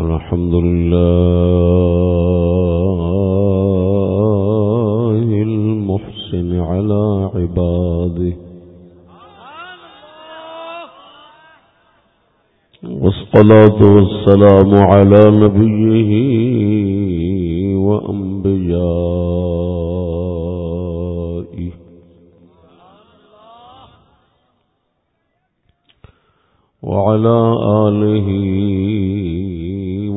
الحمد لله المحسن على عباده. والصلاة والسلام على نبيه وأنبيائه. وعلى آله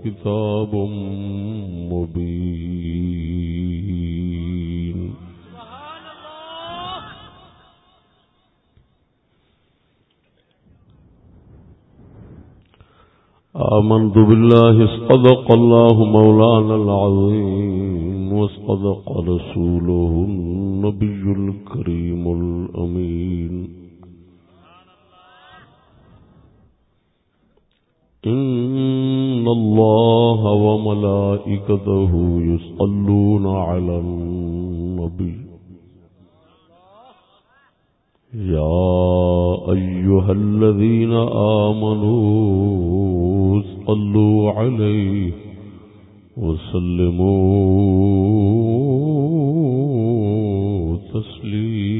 وكتاب مبين. آمنت بالله اصدق الله مولانا العظيم واصدق رسوله النبي الكريم الأمين. إن الله وملائكته يصلون على النبي. يا أيها الذين آمنوا صلوا عليه وسلموا تسليما.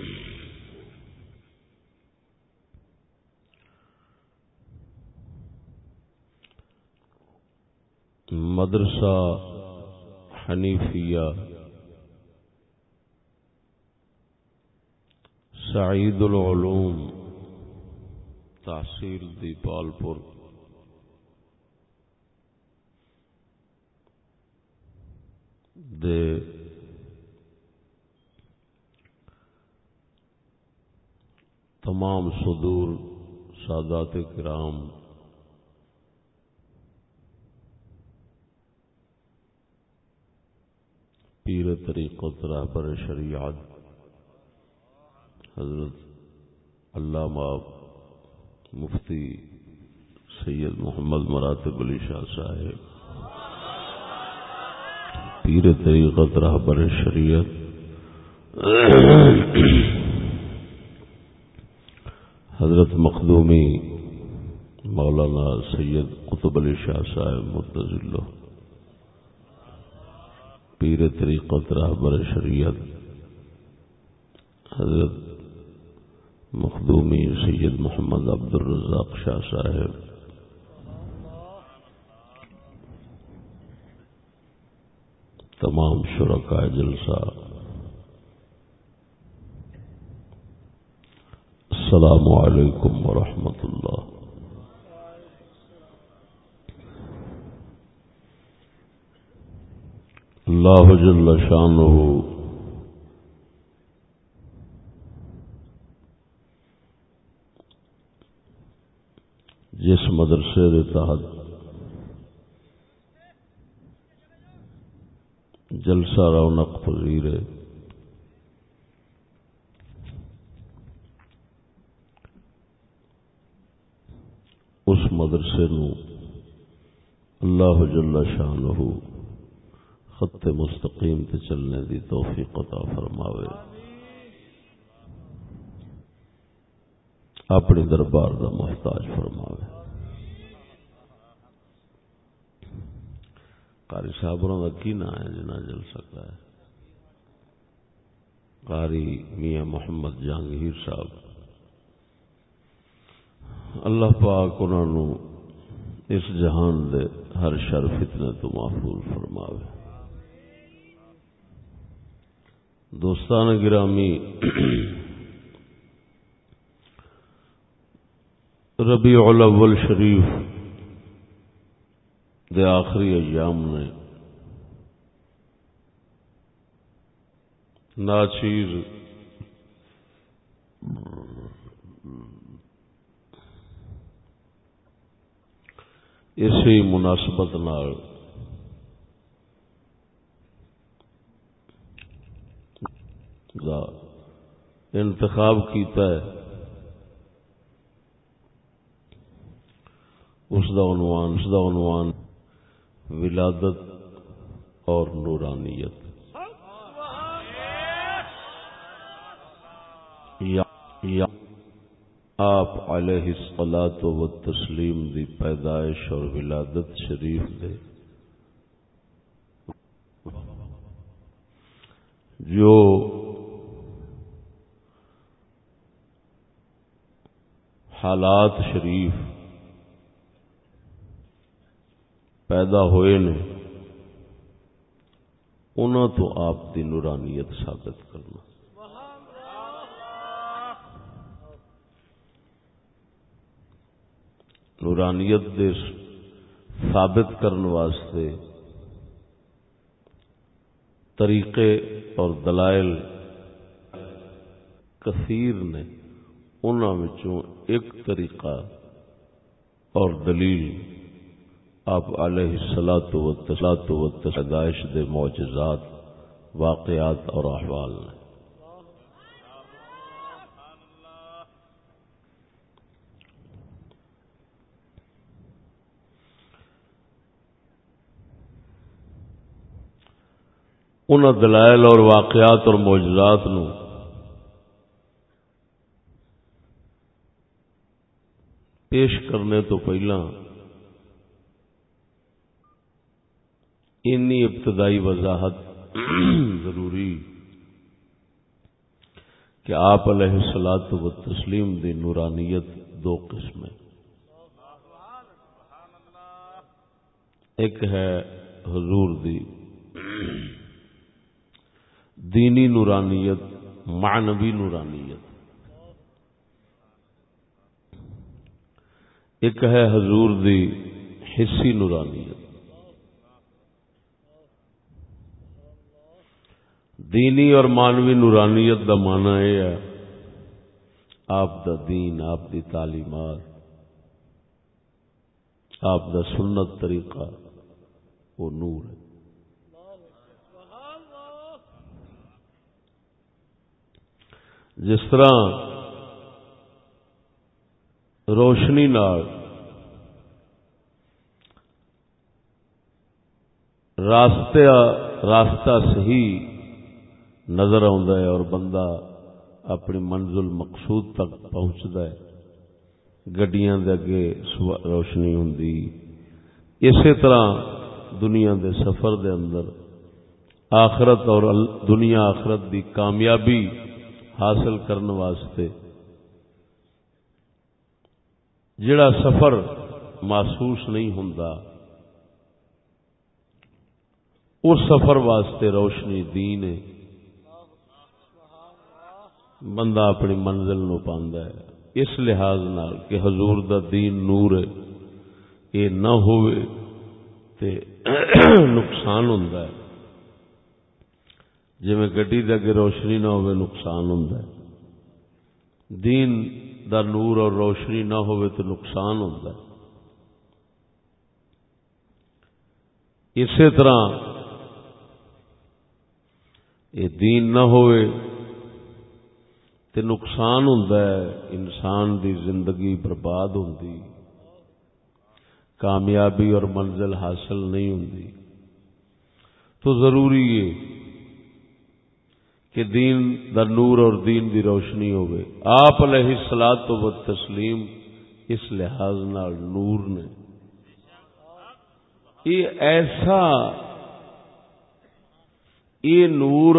مدرسہ حنیفیہ۔ سعید العلوم تحصیل دیپال پور دے تمام صدور سادات کرام۔ پیر طریقت رہبر شریعت۔ حضرت علامہ مفتی سید محمد مراتب علی شاہ صاحب۔ پیر طریقت رہبر شریعت۔ حضرت مخدومی مولانا سید قطب علی شاہ صاحب مرتض اللہ پیر طریقت رہبر شریعت۔ حضرت مخدومی سید محمد عبد الرزاق شاہ صاحب۔ تمام شرکا جلسہ۔ السلام علیکم ورحمۃ اللہ۔ اللہ جل شانہ جس مدرسے کے تحت جلسہ رونق پذیر ہے۔ اس مدرسے نو اللہ جل شانہ خط مستقیم تے چلنے دی توفیق عطا فرماوے۔ اپنے دربار دا محتاج فرماوے۔ قاری صاحب کا کی نام ہے جنا جل سکتا ہے؟ قاری میاں محمد جہانگیر صاحب۔ اللہ پاک انہوں اس جہان دے ہر شر فتنے تو محفوظ فرماوے۔ دوستان گرامی ربیع الاول شریف دے آخری ایام نے ناچیر اسی مناسبت نال انتخاب کیتا ہے۔ اس دا عنوان، اس دا عنوان ولادت اور نورانیت۔ یا آپ علیہ الصلاۃ و تسلیم دی پیدائش اور ولادت شریف دے۔ جو حالات شریف پیدا ہوئے نے انہوں تو آپ کی نورانیت ثابت کرنا۔ نورانیت دے ثابت کرنے واسطے طریقے اور دلائل کثیر نے انہوں ایک طریقہ اور دلیل آپ علیہ سلاۃ و تسلاط و تدائش دے معجزات، واقعات اور احوال نے ان دلائل اور واقعات اور معجزات نو پیش کرنے تو پہلا اینی ابتدائی وضاحت ضروری کہ آپ علیہ سلاد و تسلیم دی نورانیت دو قسم ایک ہے حضور دی دینی نورانیت، معنوی نورانیت۔ ایک ہے حضور دی حصی نورانیت۔ دینی اور مانوی نورانیت دا مانا یہ ہے، آپ دا دین، آپ دی تعلیمات، آپ دا سنت طریقہ، وہ نور ہے۔ جس طرح روشنی نال راستے راستہ صحیح نظر آتا ہے اور بندہ اپنی منزل مقصود تک پہنچتا ہے۔ گڈیاں دے اگے روشنی ہوں اسی طرح دنیا دے سفر دے اندر آخرت اور دنیا آخرت دی کامیابی حاصل کرنے واسطے جڑا سفر محسوس نہیں ہوں اس سفر واسطے روشنی دین ہے۔ بندہ اپنی منزل نو پاندا ہے۔ اس لحاظ نال کہ حضور دا دین نور ہے، یہ نہ ہوئے تے نقصان ہوندا ہے۔ جی گڈی دے اگے روشنی نہ ہوئے، نقصان ہوندا ہے۔ دین دا نور اور روشنی نہ ہوئے تو نقصان ہوتا ہے۔ اسی طرح یہ دین نہ ہوئے تو نقصان ہوتا ہے، انسان دی زندگی برباد ہوتی، کامیابی اور منزل حاصل نہیں ہوتی۔ تو ضروری ہے کہ دین دا نور اور دین دی روشنی ہوگی آپ علیہ سلاد تو تسلیم اس لحاظ نال نور نے۔ یہ ایسا یہ نور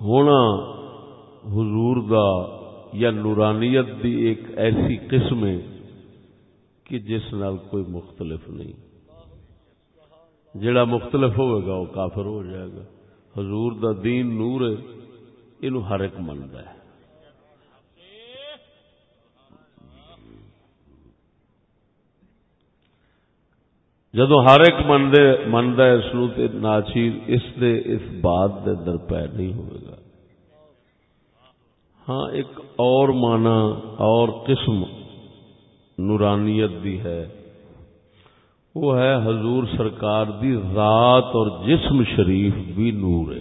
ہونا حضور دا یا نورانیت دی ایک ایسی قسم ہے کہ جس نال کوئی مختلف نہیں۔ جڑا مختلف ہوئے گا وہ کافر ہو جائے گا۔ حضور دا دین نور ہے یہ ہر ایک منتا ہے۔ جدو ہر ایک منتا ہے، اس ناچیر اس دے، اس بات دے در پہ نہیں ہوئے گا۔ ہاں ایک اور مانا اور قسم نورانیت دی ہے۔ وہ ہے حضور سرکار دی ذات اور جسم شریف بھی نور ہے۔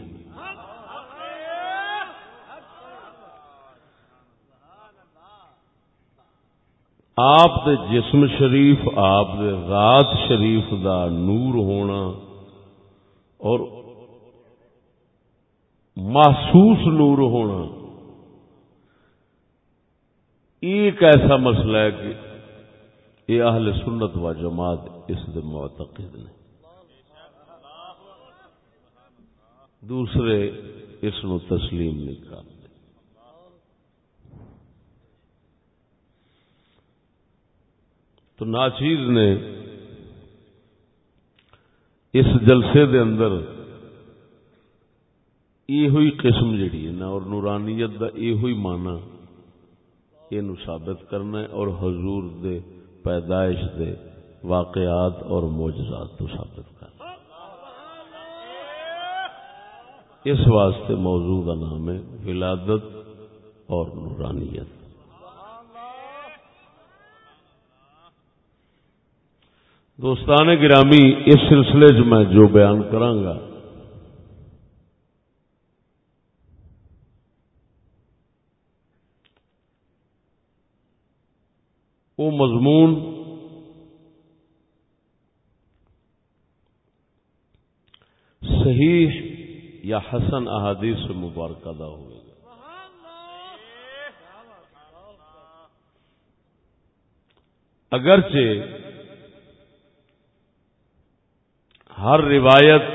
آپ دے جسم شریف، آپ دے ذات شریف دا نور ہونا اور محسوس نور ہونا، ایک ایسا مسئلہ ہے کہ یہ اہل سنت و جماعت اس دے معتقد نے۔ دوسرے اس نو تسلیم نہیں کرتے۔ تو ناچیز نے اس جلسے دے اندر یہ ہوئی قسم جڑی ہے نا، اور نورانیت دا یہ ہوئی مانا یہ ثابت کرنا ہے، اور حضور دے پیدائش دے واقعات اور موجزات تو ثابت کرنا اس واسطے موضوع کا نام ہے ولادت اور نورانیت۔ دوستان گرامی، اس سلسلے چ میں جو بیان کرانگا وہ مضمون صحیح یا حسن احادیث مبارکہ دا ہوئے گا۔ اگرچہ ہر روایت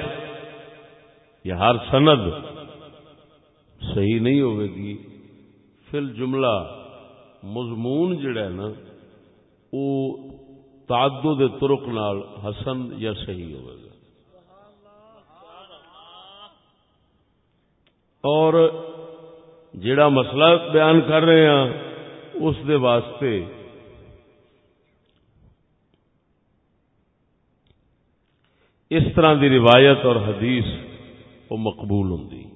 یا ہر سند صحیح نہیں ہوئے گی فل جملہ مضمون جڑا ہے نا وہ تعدد ترک نال حسن یا صحیح ہوئے گا۔ اور جڑا مسئلہ بیان کر رہے ہیں، اس دے واسطے اس طرح دی روایت اور حدیث وہ مقبول ہوں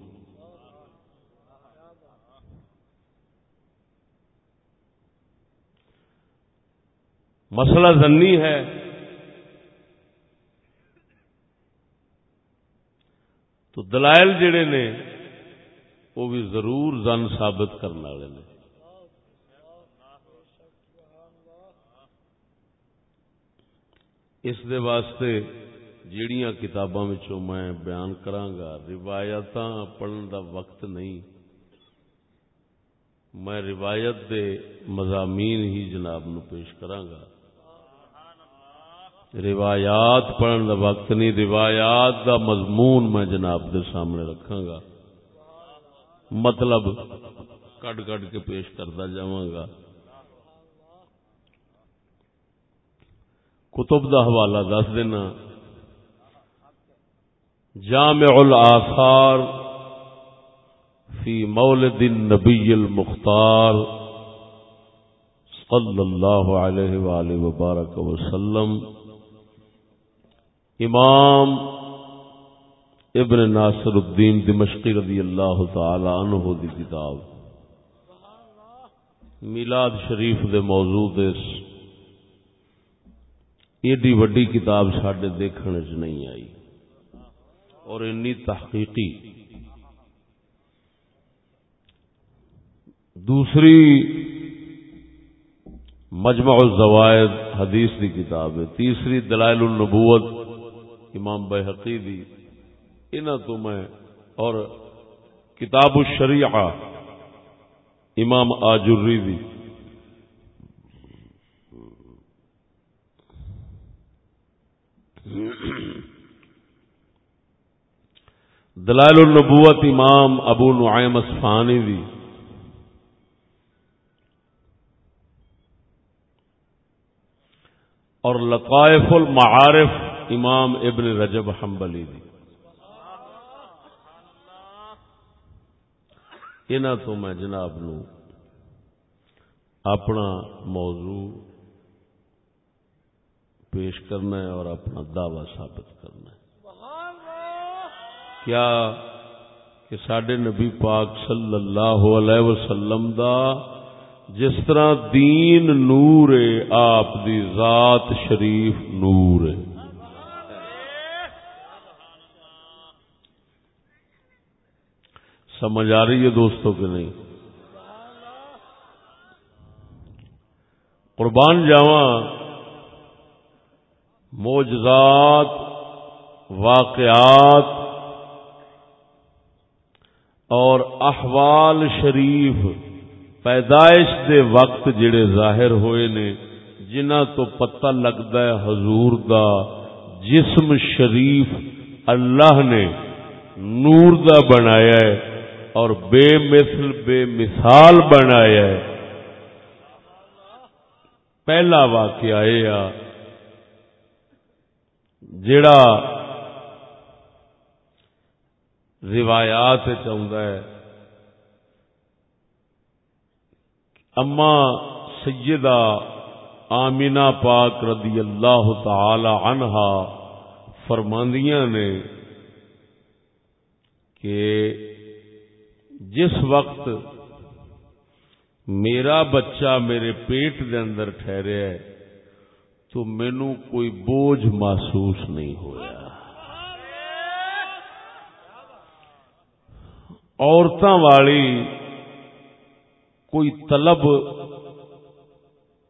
مسئلہ زنی ہے۔ تو دلائل جڑے نے، وہ بھی ضرور زن ثابت کرنے والے نے۔ اس دے واسطے جیڑیاں کتاباں میں بیان کرانگا روایت پڑھن دا وقت نہیں۔ میں روایت دے مضامین ہی جناب نو پیش کرانگا۔ روایات پڑھن دا وقت نہیں، روایات دا مضمون میں جناب دے سامنے رکھاں گا۔ مطلب کٹ کٹ کے پیش کرتا جاگا کتب دا حوالہ دس دینا۔ جامع الآثار فی مولد النبی المختار صلی اللہ علیہ وآلہ وبارک وسلم۔ امام ابن ناصر الدین دمشقی رضی اللہ تعالی عنہ دی کتاب میلاد شریف دے موضوع ایڈی وڈی کتاب ساڈے دیکھنے چ نہیں آئی اور انی تحقیقی دوسری مجمع الزوائد حدیث کی کتاب ہے، تیسری دلائل النبوت امام بحقی دی انہ تو میں اور کتاب الشریعہ امام آجری دی۔ دلائل النبوت امام ابو نعیم اسفانی دی۔ اور لطائف المعارف امام ابن رجب حنبلی دی۔ انہ تو میں جناب نو اپنا موضوع پیش کرنا ہے اور اپنا دعوی ثابت کرنا ہے۔ کیا کہ سڈے نبی پاک صلی اللہ علیہ وسلم دا جس طرح دین نور ہے، آپ دی ذات شریف نور ہے۔ سمجھ آ رہی ہے دوستوں کے نہیں؟ قربان جاواں موجزات واقعات اور احوال شریف، پیدائش دے وقت جڑے ظاہر ہوئے نے، جنہ تو پتہ لگتا ہے حضور دا جسم شریف اللہ نے نور دا بنایا ہے۔ اور بے مثل، بے مثال بنایا ہے۔ پہلا واقعہ یہ جڑا روایات چاہتا ہے۔ اما سیدہ آمینہ پاک رضی اللہ تعالی عنہا فرماندیاں نے کہ جس وقت میرا بچہ میرے پیٹ دے اندر ٹھہرے ہے، تو مینو کوئی بوجھ محسوس نہیں ہوا عورتوں والی کوئی طلب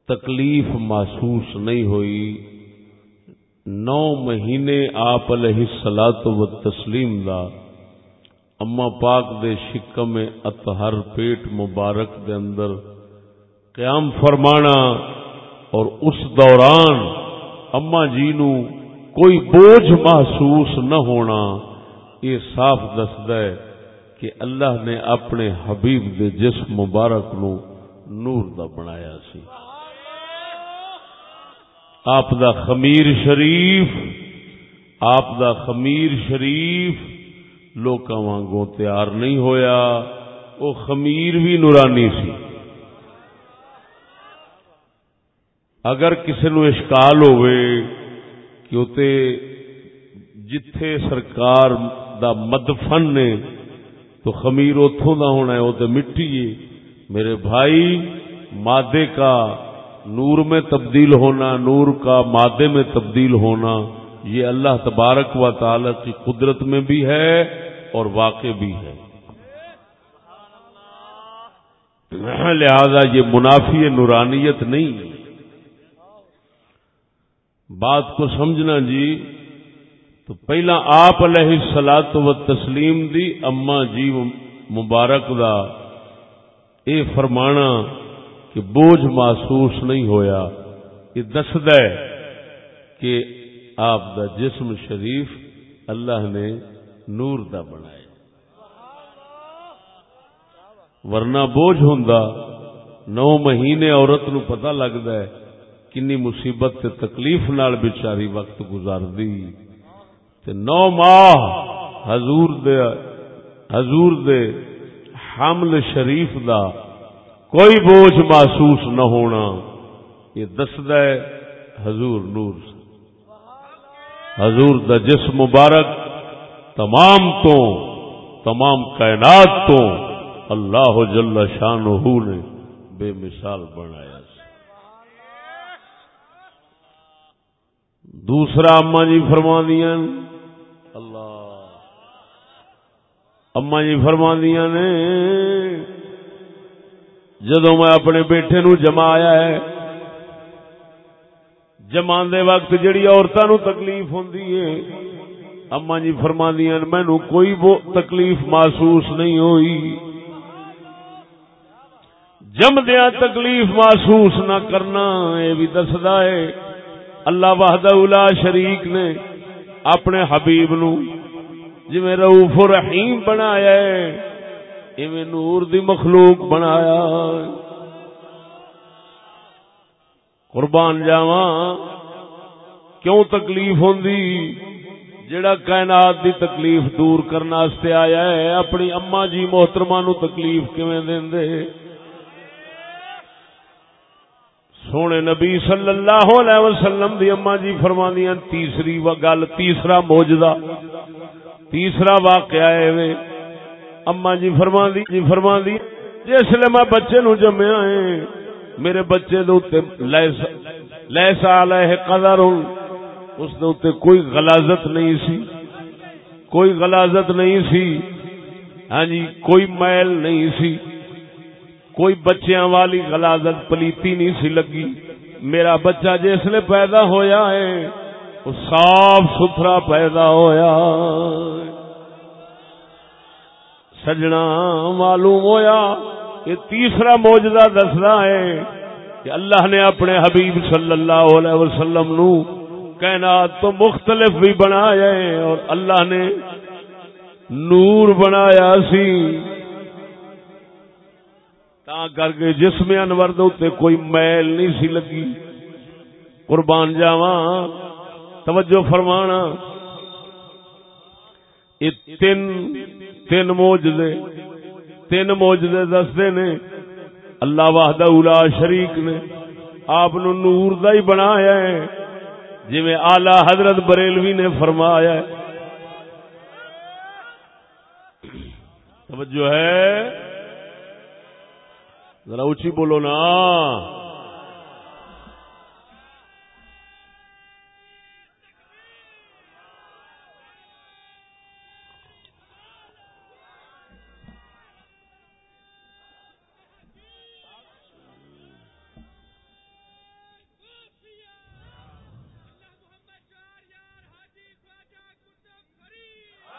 تکلیف محسوس نہیں ہوئی۔ نو مہینے آپ علیہ سلاد و تسلیم دا اما پاک دے شکم اطہر پیٹ مبارک دے اندر قیام فرمانا اور اس دوران اما جی نو کوئی بوجھ محسوس نہ ہونا، یہ صاف دسد ہے کہ اللہ نے اپنے حبیب دے جسم مبارک نو نور دا بنایا سی۔ آپ دا خمیر شریف، آپ دا خمیر شریف لوکاں وانگوں تیار نہیں ہویا۔ وہ خمیر بھی نورانی سی۔ اگر کسی نو اشکال ہوئے کہ ہوتے جتھے سرکار دا مدفن نے تو خمیر اتوں دا ہونا ہے وہ تو مٹی ہے۔ میرے بھائی، مادے کا نور میں تبدیل ہونا، نور کا مادے میں تبدیل ہونا، یہ اللہ تبارک و تعالی کی قدرت میں بھی ہے۔ اور واقع بھی ہے۔ لہذا یہ منافی نورانیت نہیں۔ بات کو سمجھنا جی تو پہلا آپ علیہ سلاد و تسلیم دی اما جی مبارک دا اے فرمانا کہ بوجھ محسوس نہیں ہویا۔ یہ دسد کہ آپ دا جسم شریف اللہ نے نور دا بنایا ورنہ بوجھ ہوں نو مہینے عورت نو پتہ لگتا ہے کنی مصیبت تے تکلیف نال بچاری وقت گزار دی تے نو ماہ حضور دے حضور دے حمل شریف دا کوئی بوجھ محسوس نہ ہونا، یہ دسد ہے حضور نور۔ حضور دا جسم مبارک تمام تو تمام کائنات تو اللہ جل شان نے بے مثال بنایا دوسرا اما جی فرما دیا اللہ اما جی فرما دیا نے جدو میں اپنے بیٹے نو جمایا ہے جما وقت جڑی عورتوں تکلیف ہوں اما جی فرما دیا مینو کوئی تکلیف محسوس نہیں ہوئی۔ جمدیا تکلیف محسوس نہ کرنا، یہ بھی دستا ہے۔ اللہ وحدہ اولا شریک نے اپنے حبیب نو جی رعوف رحیم بنایا ہے نور دی مخلوق بنایا قربان جاواں، کیوں تکلیف ہوں جڑا کائنات دی تکلیف دور کرنے آیا ہے، اپنی اما جی محترمہ نو تکلیف کیویں دے سونے نبی صلی اللہ علیہ وسلم دی اما جی فرما تیسری گل، تیسرا موجدہ تیسرا واقعہ ہے وے اما جی فرما دی جی فرما دی جس لیے میں بچے نو جمیا ہے، میرے بچے دے لیسا علیہ قدر اس دے کوئی غلازت نہیں سی۔ کوئی غلازت نہیں سی۔ ہاں جی کوئی میل نہیں سی۔ کوئی بچیاں والی غلازت پلیتی نہیں سی لگی۔ میرا بچہ جس نے پیدا ہویا ہے، وہ صاف ستھرا پیدا ہویا۔ سجنا معلوم ہویا۔ یہ تیسرا موجدہ دسنا ہے کہ اللہ نے اپنے حبیب صلی اللہ علیہ وسلم نو کائنات تو مختلف بھی بنایا ہے اور اللہ نے نور بنایا سی۔ تا کر کے جسم انور دے کوئی میل نہیں سی لگی۔ قربان جاوا توجہ فرمانا۔ یہ تین تین موجدے تین موجدے دستے نے۔ اللہ واہدہ اولا شریک نے۔ آپ نور دا ہی بنایا ہے۔ جی میں آلہ حضرت بریلوی نے فرمایا ہے۔ توجہ ہے۔ ذرا اچھی بولو نا۔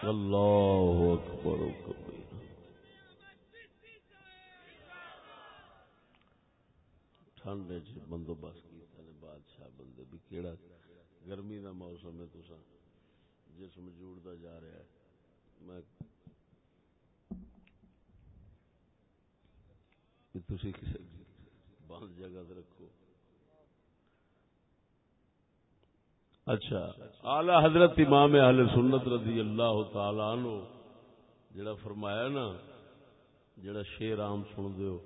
اللہ اکبر ٹھنڈ بندوبست کیتا نے بادشاہ بندے، بھی کیڑا گرمی دا موسم ہے تسا جسم جوڑتا جا رہا ہے۔ میں تسی کسی بند جگہ رکھو۔ اچھا۔ اعلی حضرت امام اہل سنت رضی اللہ تعالی عنہ، جڑا فرمایا نا، جڑا شیر عام سن دیو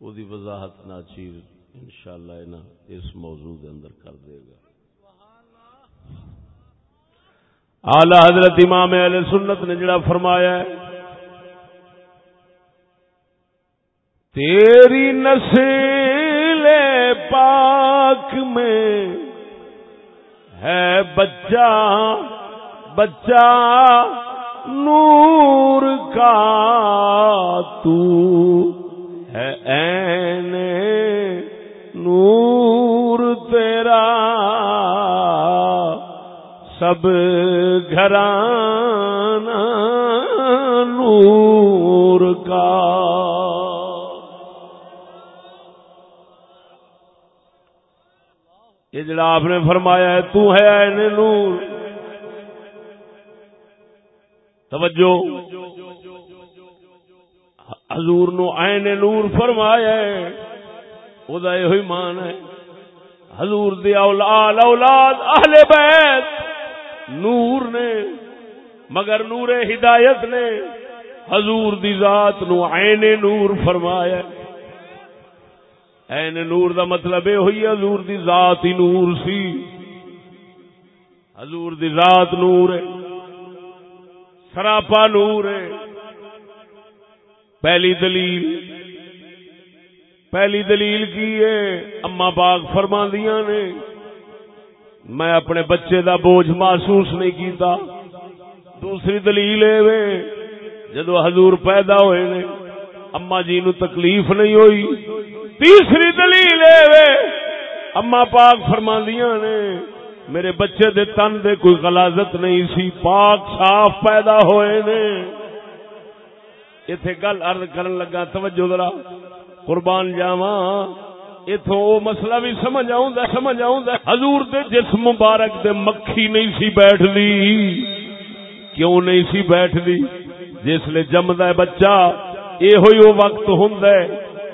او دی وضاحت ناچیر انشاءاللہ اینا اس موضوع دے اندر کر دے گا۔ اعلی حضرت امام اہل سنت نے جڑا فرمایا ہے، تیری نسل پاک میں ہے بچہ بچہ نور کا تو ہے این نور تیرا سب گھران نور جڑا آپ نے فرمایا ہے، تو ہے این نور۔ توجہ۔ حضور نو این نور فرمایا ہے یہ مان ہے۔ حضور دی اولاد اولاد اہل بیت نور نے، مگر نور ہدایت نے، حضور دی ذات نو عین نور فرمایا عین نور دا مطلب یہ ہوئی حضور دی ذات ہی نور سی۔ حضور دی ذات نور ہے۔ سراپا نور ہے۔ پہلی دلیل پہلی دلیل کی ہے؟ اما باغ فرما دیا نے، میں اپنے بچے دا بوجھ محسوس نہیں کیتا۔ دوسری دلیل ہے جدو حضور پیدا ہوئے نے اما جی نو تکلیف نہیں ہوئی۔ تیسری دلیل اما پاک فرما دیا نے، میرے بچے دے تن دے کوئی غلازت نہیں سی، پاک صاف پیدا ہوئے نے۔ اتے گل ارد کرن لگا، توجہ ذرا، قربان جاوا اتو مسئلہ بھی سمجھ آؤں سمجھ آؤں حضور دے جس مبارک دے مکھی نہیں سی بیٹھ دی کیوں نہیں سی بیٹھ دی جس لے جمد ہے بچہ اے ہوئی وہ وقت ہوں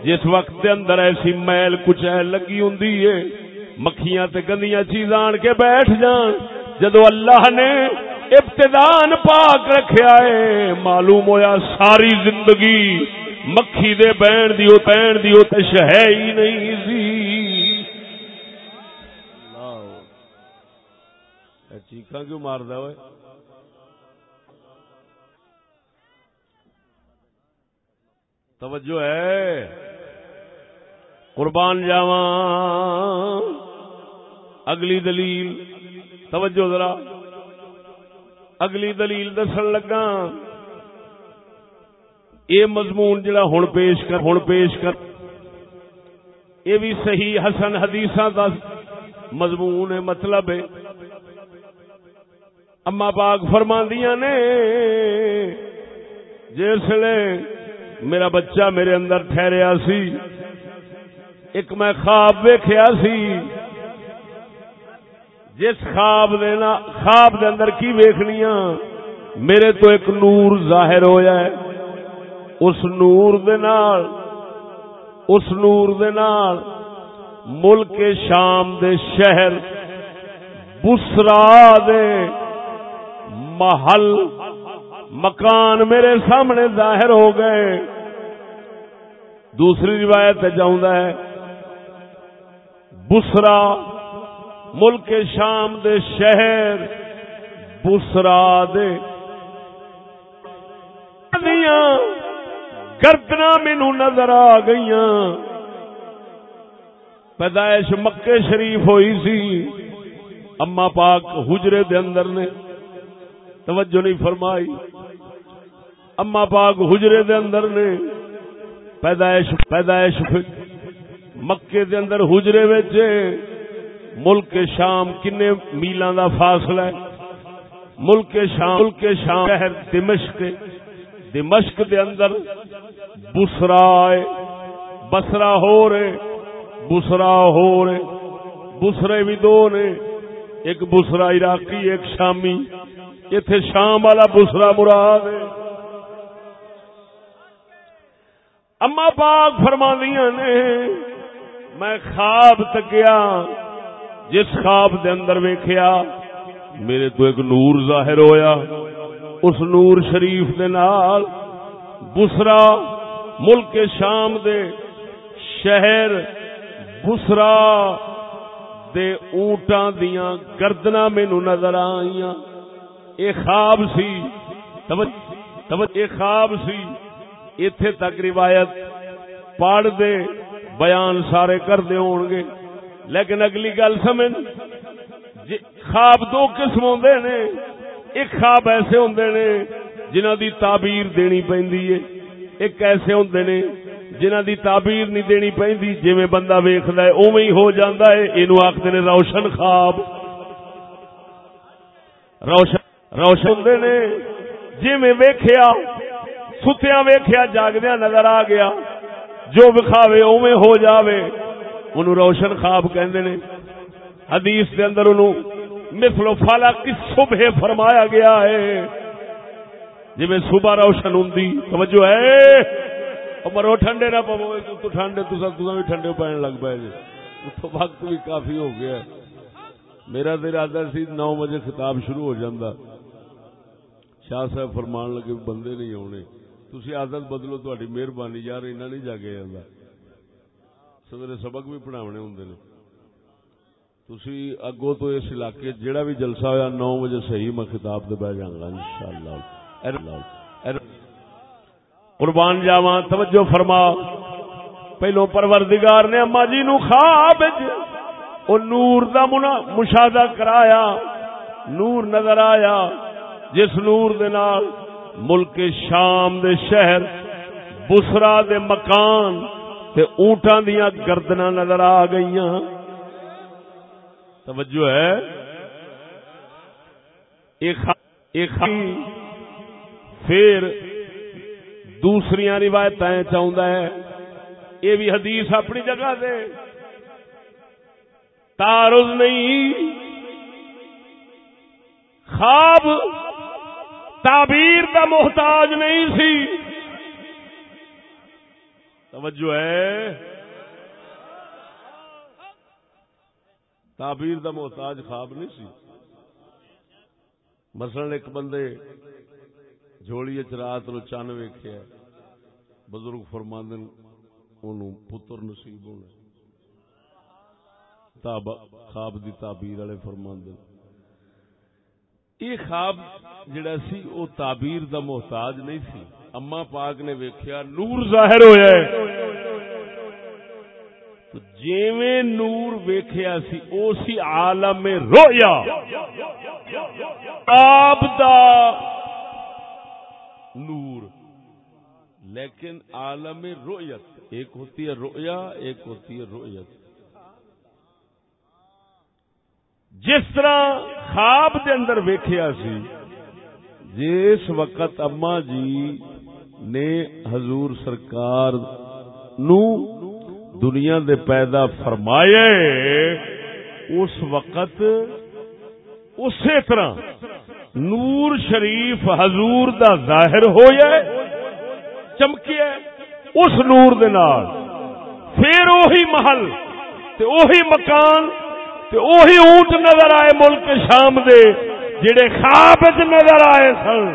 جس وقت دے اندر ایسی میل کچھ ہے لگی ہوں مکھیاں تے گندیاں چیزاں آن کے بیٹھ جان۔ جدو اللہ نے ابتدان پاک رکھیا ہے، معلوم ہویا ساری زندگی مکھی دے بین دیو پین دیو تش ہے ہی نہیں سی۔ چیخا کیوں مار ہوئے توجہ ہے۔ قربان جاواں۔ اگلی دلیل، توجہ ذرا۔ اگلی دلیل دسن لگا یہ مضمون جڑا ہوں پیش کر ہوں پیش کر۔ یہ بھی صحیح حسن حدیث کا مضمون ہے مطلب ہے۔ اما پاک فرماندیاں نے جسے میرا بچہ میرے اندر ٹھہریا سی ایک میں خواب ویخیا سی۔ جس خواب دینا خواب دے اندر کی ویخنیا میرے تو ایک نور ظاہر ہویا ہے۔ اس نور دے نال اس نور دے نال ملک شام دے شہر بسرا دے محل مکان میرے سامنے ظاہر ہو گئے۔ دوسری روایت جاؤں ہے۔ بسرا، ملک شام دے شہر، بسرا دے گردنا مینو نظر آ گئی پیدائش مکے شریف ہوئی سی۔ اما پاک حجرے دے اندر نے توجہ نہیں فرمائی۔ اما پاک حجرے دے اندر نے پیدائش پیدائش مکے دے اندر حجرے وچ۔ ملک شام کنے میلاں دا فاصلہ ہے۔ ملک شام ملک شام شہر دمشق۔ دمشق دے اندر بسرا بسرا ہو رہے، بسرا ہو رہے۔ بسرے بھی دو نے۔ ایک بسرا عراقی، ایک شامی۔ اتے شام والا بسرا مراد اما پاک فرما نے میں خواب تکیا، جس خواب دے اندر ویخیا میرے تو ایک نور ظاہر ہویا۔ اس نور شریف دے نال بسرا ملک شام دے شہر بسرا دے اونٹاں دیاں گردنا مینو نظر آئیاں۔ اے خواب سی اے خواب سی۔ ایتھے تک روایت پڑھ دے بیان سارے کر دے ہون گے۔ لیکن اگلی گل سمجھ۔ جی خواب دو قسم ہوندے نے۔ ایک خواب ایسے ہوندے نے جنہ دی تعبیر دینی پیندی ہے۔ ایک ایسے ہوندے نے جنہ دی تعبیر نہیں دینی پیندی جویں بندہ ویکھدا ہے، اوویں ہی ہو جاندا ہے۔ اینو آکھدے نے روشن خواب۔ روشن روشن نے۔ جی میں ویخیا ستیا ویخیا جاگدیا نظر آ گیا۔ جو بکھاوے اوے ہو جاوے، انہوں روشن خواب کہندے نے۔ حدیث دے اندر انہوں مثل و فالا کی صبح فرمایا گیا ہے۔ جی میں صبح روشن ہوں توجہ ہے۔ مرو ٹھنڈے نہ پو تو ٹھنڈے، تو سب بھی ٹھنڈے پہن لگ پائے جی تو وقت بھی کافی ہو گیا۔ میرا تو ارادہ سی نو بجے خطاب شروع ہو جاندہ شاہ صاحب فرمان لگے، بندے نہیں آنے تھی آدت بدلو تاری مہربانی یار ایسا نہیں جاگے جانا سویرے سبق بھی پڑھاونے ہوں نے۔ تھی اگوں تو اس علاقے جہاں بھی جلسہ ہوا نو بجے صحیح میں خطاب سے بہ جاگا ان شاء اللہ قربان جاوا توجہ فرما۔ پہلو پروردگار نے اما جی نو خواب او نور دا مشاہدہ کرایا، نور نظر آیا، جس نور دے نال ملک شام دے شہر، بسرا دے مکان تے اونٹاں دیاں گردنا نظر آ گئیاں۔ توجہ ہے۔ ایک پھر دوسری روایت چاہتا ہے۔ یہ بھی حدیث اپنی جگہ دے۔ تارز نہیں۔ خواب تعبیر کا محتاج نہیں سی۔ توجہ ہے۔ تعبیر دا محتاج خواب نہیں سی۔ مثلا ایک بندے جوڑی رات نو چن ویخیا بزرگ فرماندن انہوں پتر نصیب ہونا۔ خواب دی تعبیر والے فرماندن یہ خواب جڑا سی او تعبیر دا محتاج نہیں سی۔ اما پاک نے ویکھیا نور ظاہر ہویا ہے۔ تو جیویں نور ویکھیا سی، او سی عالم رویا۔ خواب دا نور۔ لیکن عالم رویت، ایک ہوتی ہے رویا، ایک ہوتی ہے رویت۔ جس طرح خواب دے اندر ویکھیا سی، جس وقت اما جی نے حضور سرکار نو دنیا دے پیدا فرمائے، اس وقت اسی طرح نور شریف حضور دا ظاہر ہو جائے چمکیا اس نور دے نال۔ پھر وہی محل تے وہی مکان تے اوہی اونٹ نظر آئے ملک شام دے، جڑے خواب نظر آئے سن۔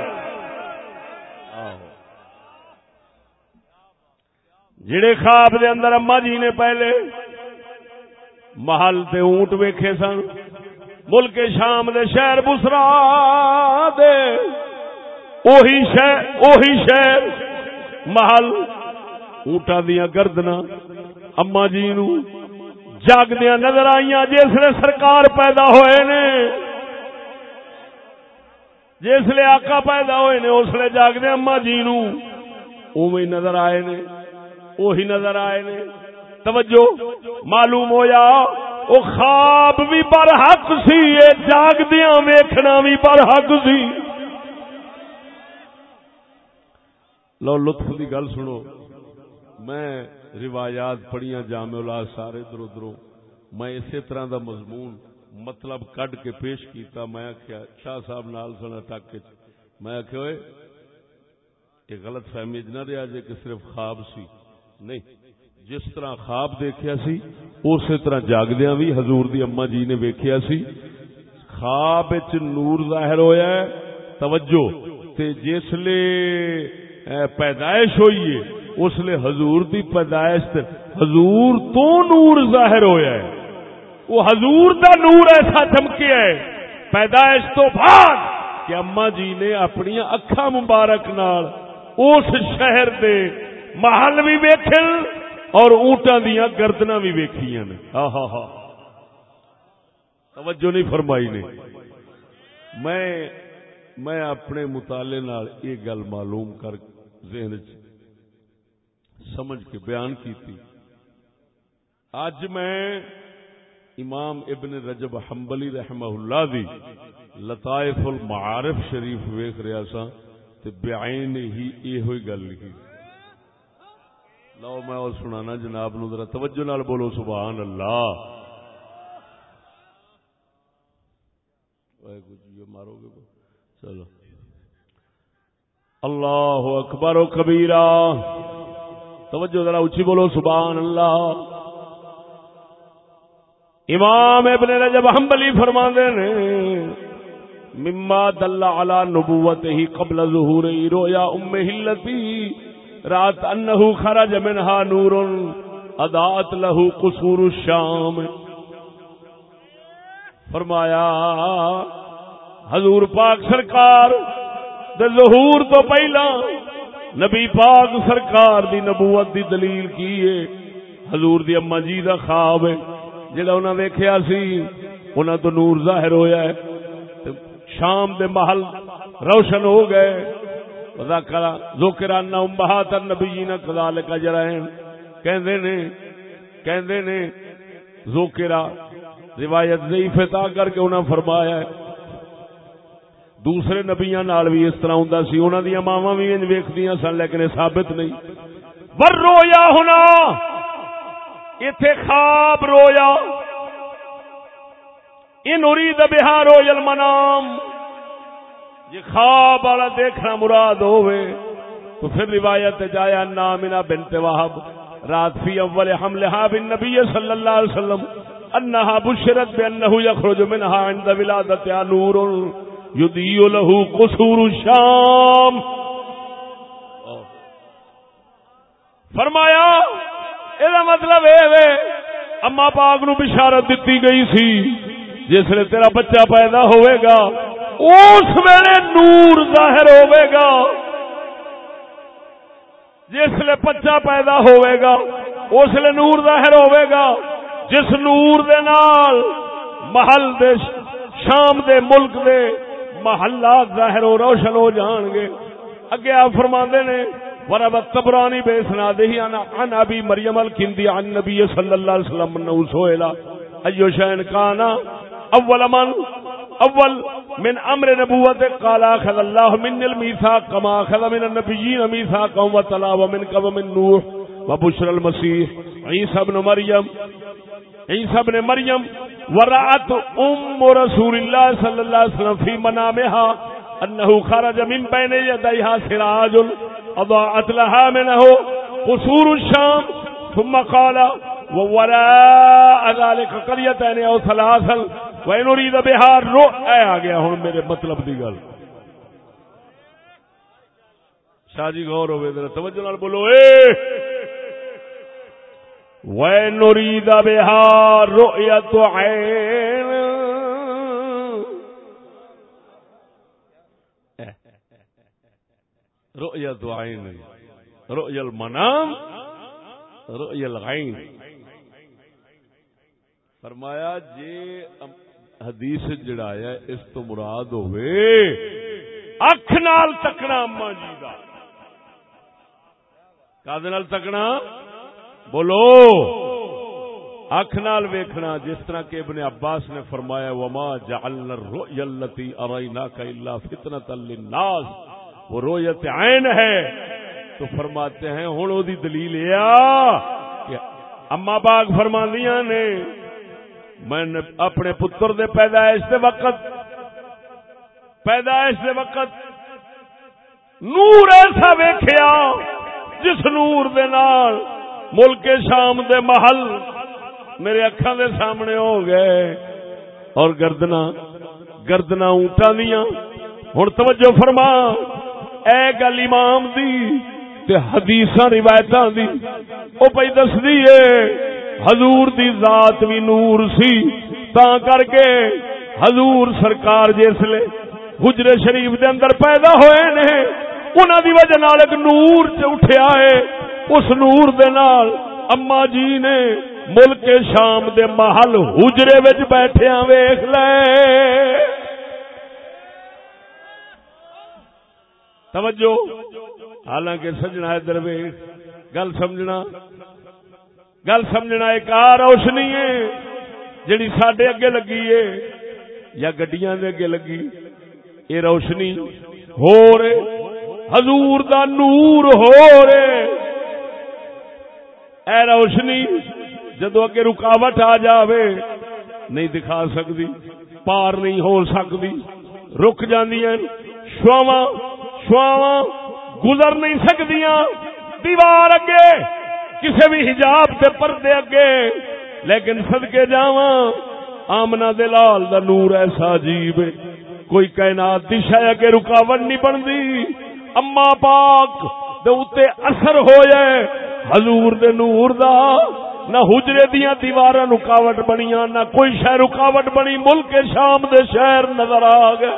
جڑے خواب دے اندر اما جی نے پہلے محل تے اونٹ ویکھے سن۔ ملک شام دے شہر بسرا دے۔ اوہی شہر اوہی شہر محل اونٹا دیا گردنا اما جی نو جاگدیا نظر آئی جسے سرکار پیدا ہوئے نے۔ جسے آقا پیدا ہوئے نے، اس لیے جاگدے اما جی نو نظر آئے نے وہی نظر آئے نے۔ توجہ، معلوم ہویا وہ خواب بھی پر حق سی جاگدیا ویکھنا بھی پر حق سی۔ لو لطف کی گل سنو، میں روایات پڑھیاں جامع اولاد سارے ادھر ادھر۔ میں اسی طرح دا مضمون مطلب کڈ کے پیش کیتا، میں آخیا شاہ صاحب نال سنا ٹک میں آخیا ہوئے یہ غلط فہمی نہ رہا جی کہ صرف خواب سی۔ نہیں، جس طرح خواب دیکھیا سی، اسی طرح جاگدیا بھی حضور دی اما جی نے ویکھیا سی۔ خواب وچ نور ظاہر ہویا ہے، توجہ، تے جس لے پیدائش ہوئی ہے اس لیے حضور دی پیدائش حضور تو نور ظاہر ہویا ہے۔ وہ حضور دا نور ایسا چمکیا ہے۔ پیدائش تو بعد کہ اما جی نے اپنی اکھا مبارک نال اس شہر دے محل بھی ویکھن اور اونٹاں دیا گردنا بھی ویکھیاں نے۔ ہاں ہاں ہاں توجہ نہیں فرمائی نے۔ میں میں اپنے مطالعے نال یہ گل معلوم کر ذہن چ سمجھ کے بیان کی تھی آج میں امام ابن رجب حنبلی رحمہ اللہ دی لطائف المعارف شریف ویخ رہا سا تے بعین ہی یہ ہوئی گل لکھی۔ لو میں اور سنانا جناب نو ذرا توجہ نال بولو، سبحان اللہ۔ کچھ مارو گے۔ چلو۔ اللہ اکبر و کبیرہ۔ توجہ ذرا اچھی بولو، سبحان اللہ۔ امام ابن رجب حنبلی فرما دے نے، مما دل علی نبوت ہی قبل ظہور رویا ام ہلتی، رات انه خرج منها نور ادات له قصور الشام۔ فرمایا، حضور پاک سرکار دے ظہور تو پہلا نبی پاک سرکار دی نبوت دی دلیل کی ہے؟ حضور دی اما جی دا خواب ہے۔ جڑا انہاں ویکھیا سی، انہاں تو نور ظاہر ہویا ہے۔ شام دے محل روشن ہو گئے۔ ذکر ذکر ان امہات النبیین کذالک اجرہم کہندے نے کہندے نے ذکر روایت ضعیف تا کر کے انہاں فرمایا ہے۔ دوسرے نبیا نال بھی اس طرح ہوں سی انہوں دیا ماوا بھی ویکدیا سن، لیکن یہ ثابت نہیں۔ ور رویا ہونا اتے خواب رویا۔ ان ارید بہار رویل منام۔ جی خواب والا دیکھنا مراد ہوئے تو پھر روایت جایا نامنا بنت وہب۔ رات فی اول حملہ بن نبی صلی اللہ علیہ وسلم انها بشرت بانه يخرج منها عند ولادتها نور يضيء له قصور الشام. فرمایا یہ مطلب یہ اما پاک نو بشارت دیتی گئی سی جس نے تیرا بچہ پیدا ہوئے گا اس ویلے نور ظاہر ہوئے گا جس لیے بچہ پیدا ہوئے گا اس لیے نور ظاہر ہوئے گا جس نور دے نال محل دے شام دے ملک دے محلات ظاہر ہو روشن ہو جان گے۔ اگے آپ فرما نے، ورب تبرانی بے سنادہ عن عن ابي مريم الكندي عن النبي صلى الله عليه وسلم انه سئل اي شيء كان اول من اول من امر نبوت، قال اخذ الله من الميثاق كما اخذ من النبيين ميثاقا وتلا ومن قوم نوح وبشر المسيح عيسى ابن مريم عيسى ابن مريم ورات ام رسول الله صلى الله عليه وسلم في منامها انه خرج من بين يديها سراج اضاعت لها منه قصور الشام، ثم قال ووراء ذلك قريتين او ثلاثا وان اريد بها الرؤى آ گیا ہن میرے مطلب دی گل۔ شاہ جی غور ہوئے، ذرا توجہ نال بولو۔ اے! وین اريد بها رؤية عين. رؤیت عین رؤی المنام. رؤی العین فرمایا جی، جے حدیث جڑایا اس تو مراد ہوئے اکھ نال تکنا اما جی دا۔ کادے نال تکنا؟ بولو۔ اکھ نال ویکھنا، جس طرح کہ ابن عباس نے فرمایا، وما جعلنا الرؤيا التي اريناك الا فتنه للناس۔ وہ رویت عین ہے۔ تو فرماتے ہیں ہوں وہ دلیل یہ اما باغ فرما نے، میں اپنے پتر دے پیدائش دے وقت، پیدائش دے وقت نور ایسا ویخیا جس نور دے نال ملک شام دے محل میرے اکھان دے سامنے ہو گئے اور گردنا گردنا اونٹا دیا ہوں توجہ فرما، اے گل امام دی تے حدیثاں، روایتاں دی، او پئی دسدی ہے حضور دی ذات وی نور سی۔ تا کر کے حضور سرکار جسلے حجرے شریف دے اندر پیدا ہوئے نے، انہاں دی وجہ نال ایک نور چ اٹھیا ہے اس نور دے نال اما جی نے ملک شام دے محل حجرے وچ بیٹھیاں ویکھ لے۔ توجہ، حالانکہ سجنا ہے درویش گل سمجھنا۔ گل سمجھنا ایک آ روشنی ہے جڑی سڈے اگے لگی ہے، یا گڈیاں دے اگے لگی۔ یہ روشنی ہو رہے، حضور دا نور ہو رہے۔ اے روشنی، جدو اگے رکاوٹ آ جاوے، نہیں دکھا سکتی پار نہیں ہو سکتی رک جاندیاں شواں گزر نہیں سکتی دیوار اگے کسی بھی حجاب کے پردے اگے، لیکن سدکے جا آمنا دلال دا نور ایسا عجیب کوئی کائنات دی شے اگے رکاوٹ نہیں بنتی، اما پاک دے اتے اثر ہو جائے حضور دے نور دا۔ نہ حجرے دیا دیوار رکاوٹ بنیاں، نہ کوئی شہ رکاوٹ بنی، ملک شام دے شہر نظر آ گئے۔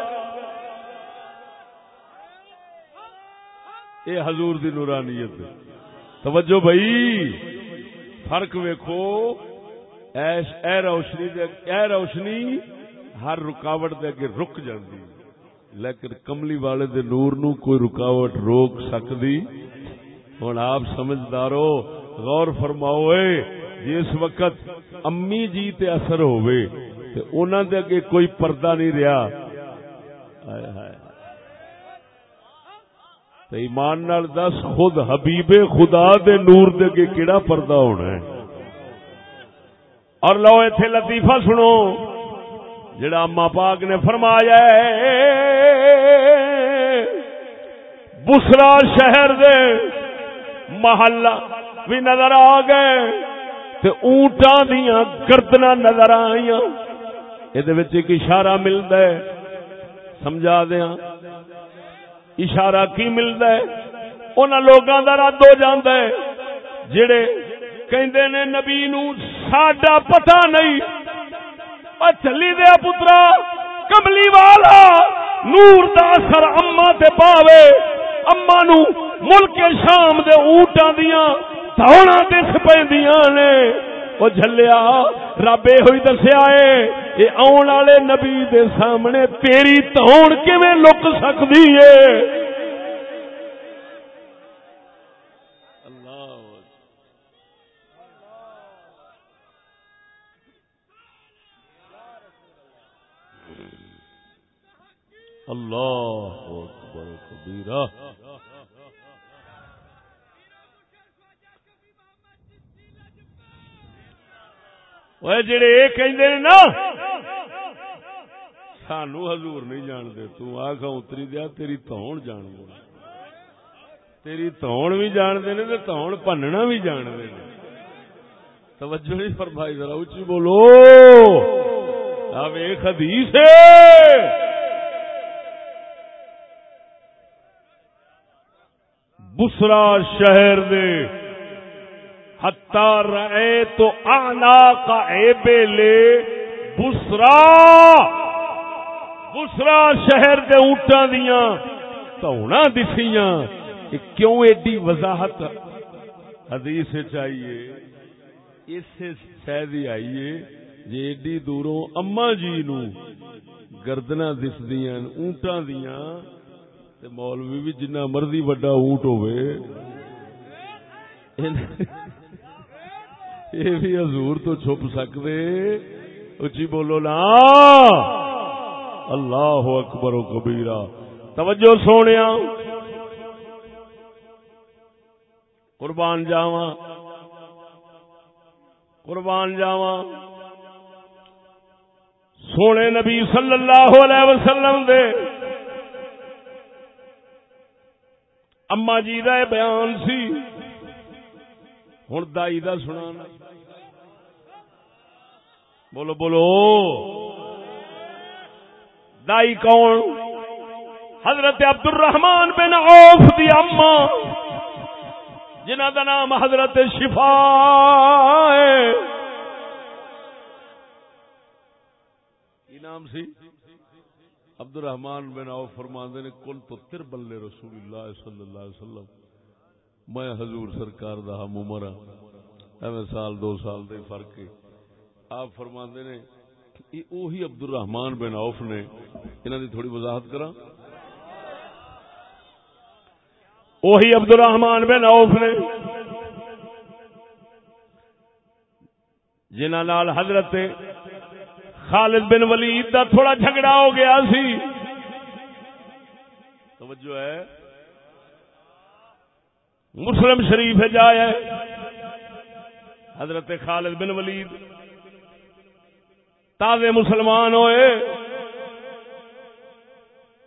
اے حضور دی نورانیت۔ توجہ بھائی، فرق ویکھو۔ اے روشنی دے اے روشنی ہر رکاوٹ دے اگے رک جاندی۔ لیکن کملی والے دے نور نو کوئی رکاوٹ روک سکدی؟ ہن آپ سمجھدارو، غور فرماؤ جس وقت امی جی تے اثر ہوئے، تے انہاں دے اگے کوئی پردہ نہیں رہیا۔ ہائے ہائے۔ ایمان نال دس، خود حبیب خدا دے نور دے کے کیڑا پردہ ہونا ہے؟ اور لو، ایتھے لطیفہ سنو۔ جڑا اما پاک نے فرمایا بسرا شہر دے محلہ بھی نظر آ گئے، تے اونٹاں دیاں گردنا نظر آئیاں۔ ایک اشارہ ملتا ہے، سمجھا دیا اشارہ کی ملتا ہے؟ ان لوگوں کا رد ہو جاتا ہے، جڑے کہندے نے نبی نو ساڈا پتہ نہیں چلی دیا پترا، کملی والا، نور دا اثر اما تے پاوے۔ اما نو ملک شام دے اونٹاں دیاں دوڑا دس پہ نے۔ وہ جلیا رب یہ ہوئی دسیا ہے یہ آن والے نبی دے سامنے تیری تون کیویں لک سکتی ہے؟ اللہ اکبر کبیرہ۔ وہ جڑے یہ کہ نا، سانو حضور نہیں جانتے، تو آخ اتری دیا، تیری تون جان دے تیری تون بھی جانتے نے تو تون پننا بھی جانتے ہیں۔ توجہ نہیں فرمائی، ذرا اچھی بولو۔ اب ایک حدیث ہے۔ بسرا شہر دے۔ ہتا رہے تو آنا کا اے لے بسرا بسرا شہر دے اونٹا دیا تونا دسیاں کیوں ایڈی وضاحت حدیث چاہیے اس شہدی آئیے جی ایڈی دوروں اما جی نو گردنا دس دیا اونٹا دیا مولوی بھی جنہ مرضی وڈا اونٹ ہوئے یہ بھی حضور تو چھپ سکتے اچھی بولو نا اللہ اکبر و کبیرہ۔ توجہ سونے قربان جاوا قربان جاوا سونے نبی صلی اللہ علیہ وسلم دے۔ اما جی کا بیان سی۔ ہوں دائی کا سنا بولو بولو۔ دائی کون؟ حضرت عبد الرحمان بن عوف دی اما۔ جنہ کا نام حضرت شفا کی نام سی؟ عبد الرحمان بن عوف فرماندے نے، کل تو تر بلے رسول اللہ صلی اللہ علیہ وسلم۔ میں حضور سرکار دا ہم عمر ہاں۔ سال، دو سال دے فرق ہے۔ آپ فرما نے اوہی عبد الرحمان بن عوف نے انہوں دی تھوڑی وضاحت کرا اوہی عبد الرحمان بن عوف نے جنہ نال حضرت خالد بن ولید دا تھوڑا جھگڑا ہو گیا سی۔ توجہ ہے۔ مسلم شریف جایا حضرت خالد بن ولید۔ تازے مسلمان ہوئے۔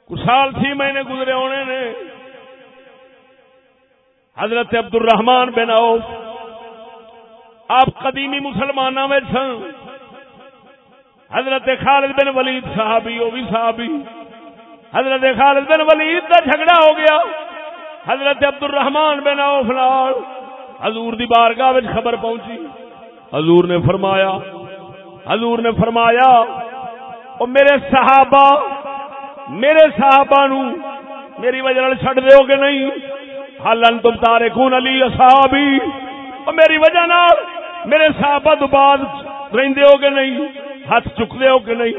کچھ سال تھی مہینے گزرے ہونے نے۔ حضرت عبد الرحمان بن عوف، آپ قدیمی مسلمانوں میں سن۔ حضرت خالد بن ولید صحابی، وہ بھی صحابی۔ حضرت خالد بن ولید کا جھگڑا ہو گیا۔ حضرت عبد الرحمان بن عوف نال حضور دی بارگاہ وچ خبر پہنچی۔ حضور نے فرمایا، حضور نے فرمایا، او میرے صحابہ میرے صحابہ نو میری وجہ نال چھڈ دیو گے نہیں؟ حالن تم تارکون علی اصحابی او میری وجہ نال میرے صحابہ تو بعد رہندے ہو گے نہیں؟ ہاتھ چک دے ہو گے نہیں؟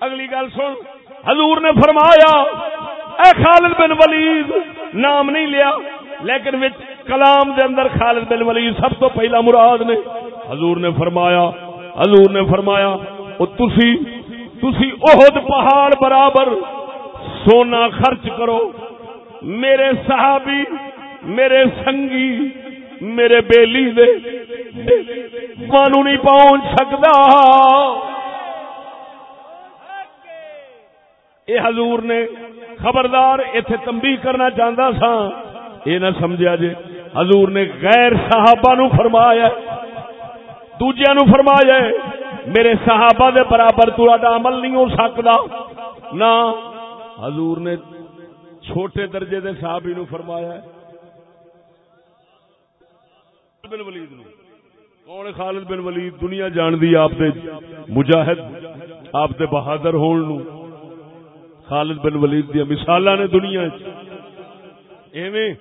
اگلی گل سن، حضور نے فرمایا، اے خالد بن ولید، نام نہیں لیا، لیکن وچ کلام دے اندر خالد بن ولید سب تو پہلا مراد نے۔ حضور نے فرمایا، حضور نے فرمایا، او تسی تسی احد پہاڑ برابر سونا خرچ کرو۔ میرے صحابی، میرے سنگی میرے بیلی دے مانو نہیں پہنچ سکتا۔ اے حضور نے خبردار ایتھے تنبیہ کرنا چاہتا سا۔ یہ نہ سمجھا جے، حضور نے غیر صحابہ نو فرمایا دوجیا نو فرمایا میرے صحابہ دے برابر تا عمل نہیں ہو سکتا۔ نہ، حضور نے چھوٹے درجے دے صحابی نو فرمایا بن ولید نو۔ کون خالد بن ولید؟ دنیا جان دی آپ دے مجاہد، آپ دے بہادر ہون نو۔ خالد بن ولید دیا مثالاں نے دنیا ایویں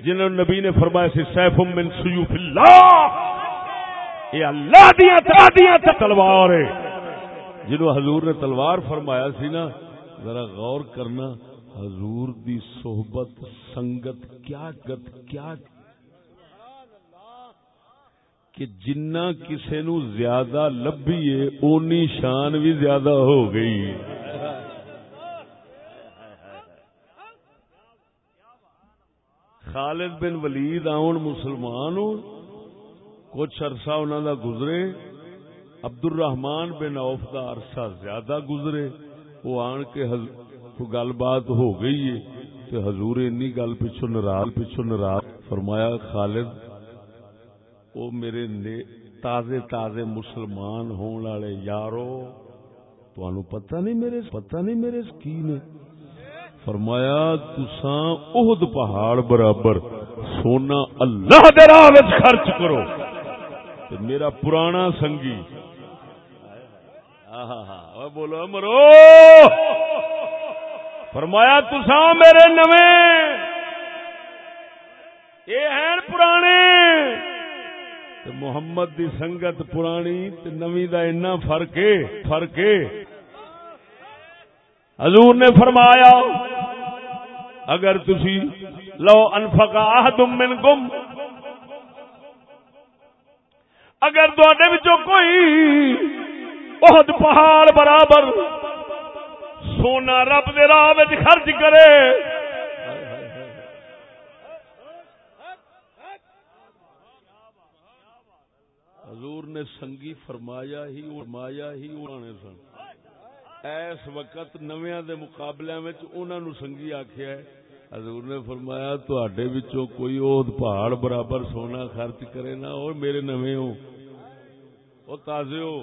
جنہوں نبی نے فرمایا سی سیف من سیوف اللہ۔ یہ اللہ دیا دیا تلوار ہے۔ جنہوں حضور نے تلوار فرمایا سی نا، ذرا غور کرنا، حضور دی صحبت، سنگت کیا گت کیا کہ جنہ کسے نو زیادہ لبھی ہے اونی شان بھی زیادہ ہو گئی۔ خالد بن ولید آن مسلمان کچھ عرصہ انہوں دا گزرے۔ عبد الرحمان بن اوف دا عرصہ زیادہ گزرے۔ وہ آن کے گل بات ہو گئی ہے تو حضور انی گل پچھو ناراض پچھو ناراض۔ فرمایا، خالد وہ میرے تازے تازے مسلمان ہون والے یارو تو پتہ نہیں میرے پتہ نہیں میرے کی نے۔ فرمایا، تساں اہد پہاڑ برابر سونا اللہ دے راہ وچ خرچ کرو۔ تے میرا پرانا سنگی۔ آہا بولو، مرو۔ فرمایا تسا میرے یہ ہیں پرانے۔ تے محمد دی سنگت پرانی تے نوی دا اینا فرق ہے فرق ہے حضور نے فرمایا، اگر تسی لو انفقا احد منکم، اگر کوئی بہت پہاڑ برابر سونا رب دے راہ خرچ کرے حضور نے سنگی فرمایا ہی فرمایا ہی اڑانے سن۔ ایس وقت نویاں دے مقابلے میں انہاں نو سنگی آکھیا ہے۔ حضور نے فرمایا تو کوئی اوہ پہاڑ برابر سونا خرچ کرے نا، اور میرے نویں ہو وہ تازے ہو۔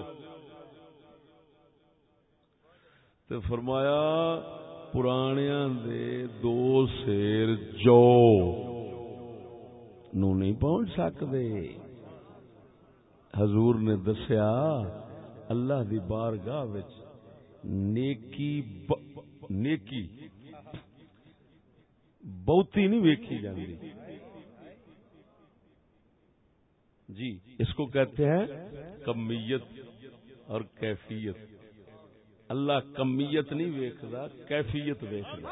تو فرمایا پرانیا دے دو سیر جو نو نہیں پہنچ سکتے حضور نے دسیا، اللہ دی بارگاہ نیکی نیکی بہتی نہیں ویکھی جاتی جی اس کو کہتے ہیں کمیت اور کیفیت۔ اللہ کمیت نہیں ویکھدا، کیفیت ویکھدا۔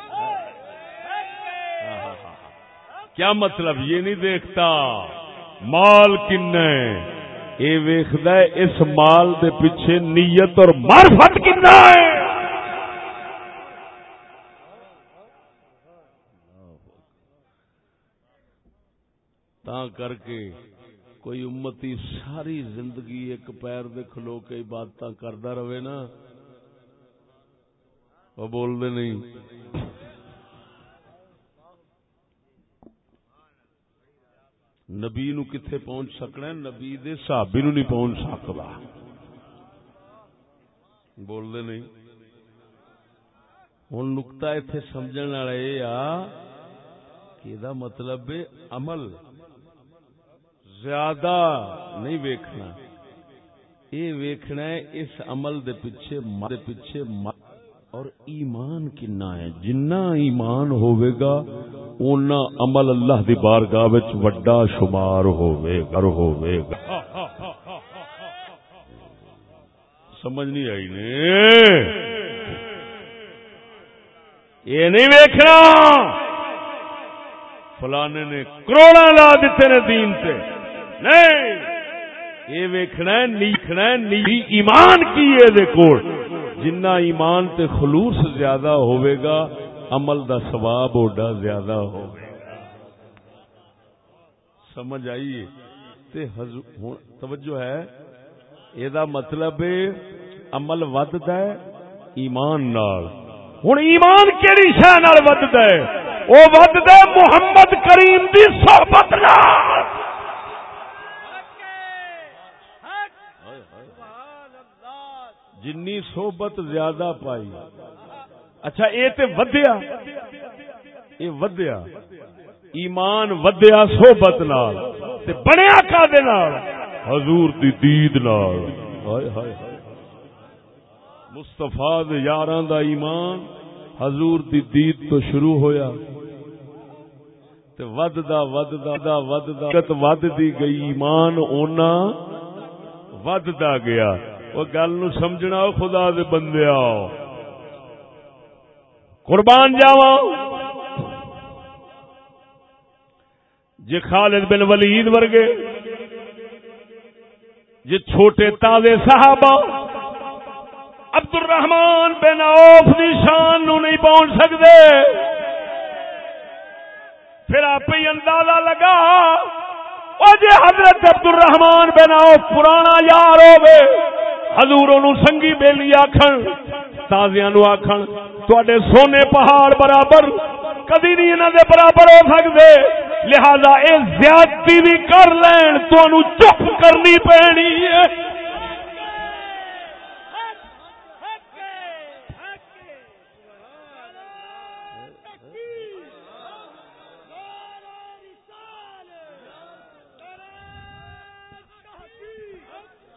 کیا مطلب یہ نہیں دیکھتا؟ مال کن یہ ویکھد اس مال دے پیچھے نیت اور معرفت کن کر کے کوئی امتی ساری زندگی ایک پیر دے کھلو کے عبادت کرتا رہے نا؟ وہ بول دے نہیں۔ نبی نو کتھے پہنچ سکنا نبی دے صحابی نو نہیں پہنچ سکتا بول دے نہیں۔ ہوں نکتا اتنے سمجھ والا یہ کہ مطلب عمل زیادہ نہیں ویکھنا۔ یہ ویکھنا ہے اس عمل دے پیچھے دے پیچھے اور ایمان کنا ہے؟ جنہ ایمان ہوئے گا اونا عمل اللہ دی بارگاہ وچ وڈا شمار ہوئے گا ہوئے گا سمجھ نہیں آئی نے؟ یہ نہیں ویکھنا! فلانے نے کروڑا لا دیتے نے دین سے نہیں! یہ ویکھنا نیکھنا نی ایمان کی جنہ ایمان تے خلوص زیادہ ہوئے گا عمل دا ثواب اوڈا زیادہ ہوئے گا سمجھ آئیے تے حضور توجہ ہے۔ یہ مطلب عمل ود ایمان نال۔ ہوں ایمان کہڑی شہ ود وہ ود محمد کریم دی صحبت نال۔ جنی صحبت زیادہ پائی۔ اچھا یہ تے ودیا۔ یہ ودیا۔ ایمان ودیا صحبت نال تے بنیا کا دے نال؟ حضور دی دید نال۔ ہائے ہائے مصطفیٰ دے یاراں دا ایمان حضور دی دید تو شروع ہویا۔ تے ود دا ود دا دا ود دا ود دی گئی، ایمان اونا ود دا گیا۔ وہ گل نو سمجھنا، خدا دے بندیا قربان جاوا جی خالد بن ولید ورگے جی چھوٹے تازے صحابہ عبد الرحمان بن عوف دی شان نو نہیں پہنچ سکتے پھر آپ ہی اندازہ لگا وہ جی حضرت عبد الرحمان بن عوف پرانا یار ہوے حضور سنگی بیلی آخن تازیا نو آخن تے سونے پہاڑ برابر کدی نہیں انہوں دے برابر ہو سکتے لہذا یہ زیادتی بھی کر لین تو چپ کرنی پینی ہے۔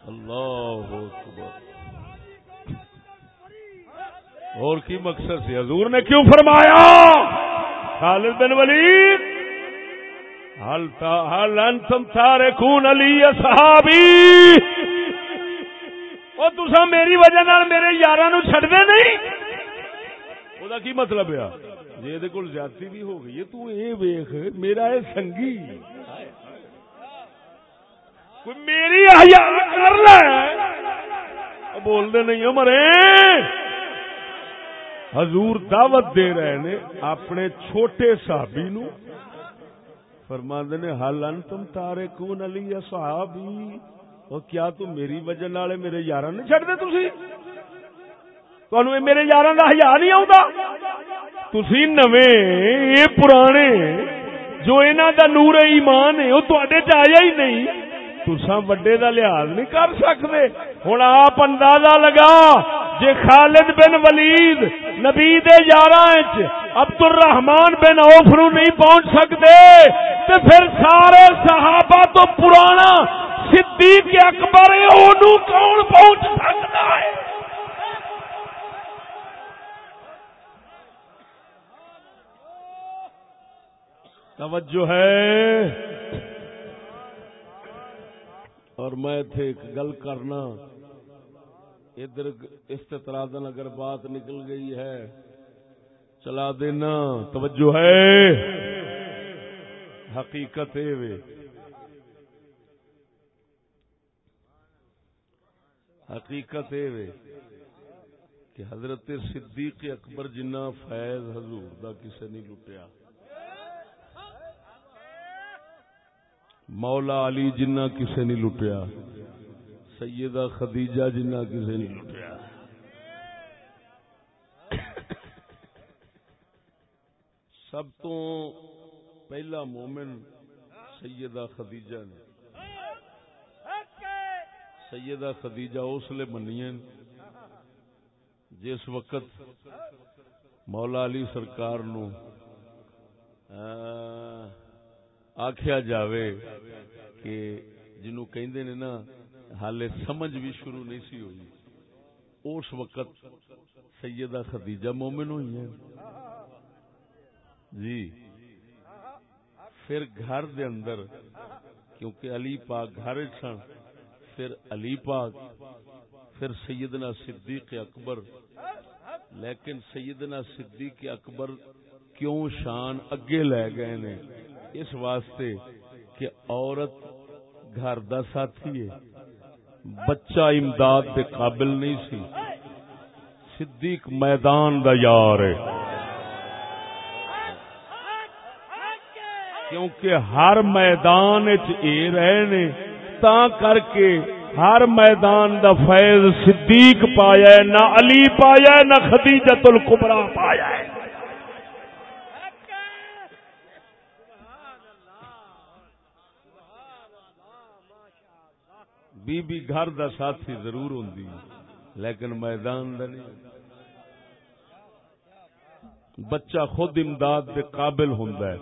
اللہ اور کی مقصد سے حضور نے کیوں فرمایا؟ خالد بن ولید؟ حل حل انتم تارکون علی صحابی او تسا میری وجہ نال میرے یاراں نو چھڈ دے نہیں؟ او دا کی مطلب ہے؟ جی، جے دے کول زیادتی بھی ہو گئی ہے، تو اے ویکھ، میرا اے سنگی۔ کوئی میری حیا کر لے بول دے نہیں مرے حضور دعوت دے رہے نے اپنے چھوٹے صحابی نو۔ فرما نے حل ان تم تارے کون علی صحابی؟ اور کیا تم میری وجہ نالے میرے یار نہیں چڑھ دے تھی تمہیں میرے یار کا ہزار نہیں آتا تھی نویں پرانے جو انہوں دا نور ایمان ہے، وہ تے آیا ہی نہیں۔ تسا وڈے دا لحاظ نہیں کر سکتے ہوں آپ اندازہ لگا جے خالد بن ولید نبی دے یارہ عبد الرحمان بن اوفرو نہیں پہنچ سکتے تو پھر سارے صحابہ تو پرانا صدیق اکبر اونوں کون پہنچ سکتا ہے؟ توجہ ہے۔ اور میں تھے ایک گل کرنا ادھر استطرادن اگر بات نکل گئی ہے، چلا دینا، توجہ ہے۔ حقیقت وے۔ حقیقت وے کہ حضرت صدیق اکبر جنہ فیض حضور دا کسے نہیں لٹیا۔ مولا علی جنہ کسے نہیں لٹیا۔ سیدہ خدیجہ جنہ کسے نہیں لٹیا۔ سب تو پہلا مومن سیدہ خدیجہ نے۔ سیدہ خدیجہ اس لیے منی جس وقت مولا علی سرکار نو آخیا جاوے کہ جنو کہندے نے نا حالے سمجھ بھی شروع نہیں سی ہوئی۔ اس وقت سیدہ خدیجہ مومن ہوئی ہیں۔ جی۔ پھر گھر دے اندر، کیونکہ علی پاک گھر سن، پھر علی پاک، پھر سیدنا صدیق اکبر۔ لیکن سیدنا صدیق اکبر کیوں شان اگے لے گئے نے؟ اس واسطے کہ عورت گھر دا ساتھی ہے۔ بچہ امداد کے قابل نہیں سی۔ صدیق میدان دا یار ہے۔ کیونکہ ہر میدان رہے نے تا کر کے ہر میدان دا فیض صدیق پایا نہ علی پایا نہ خدیجت القبرا پایا ہے۔ بی بی گھر دا ساتھی ضرور ہوندی لیکن میدان دا نہیں۔ بچہ خود امداد دے قابل ہوندا ہے۔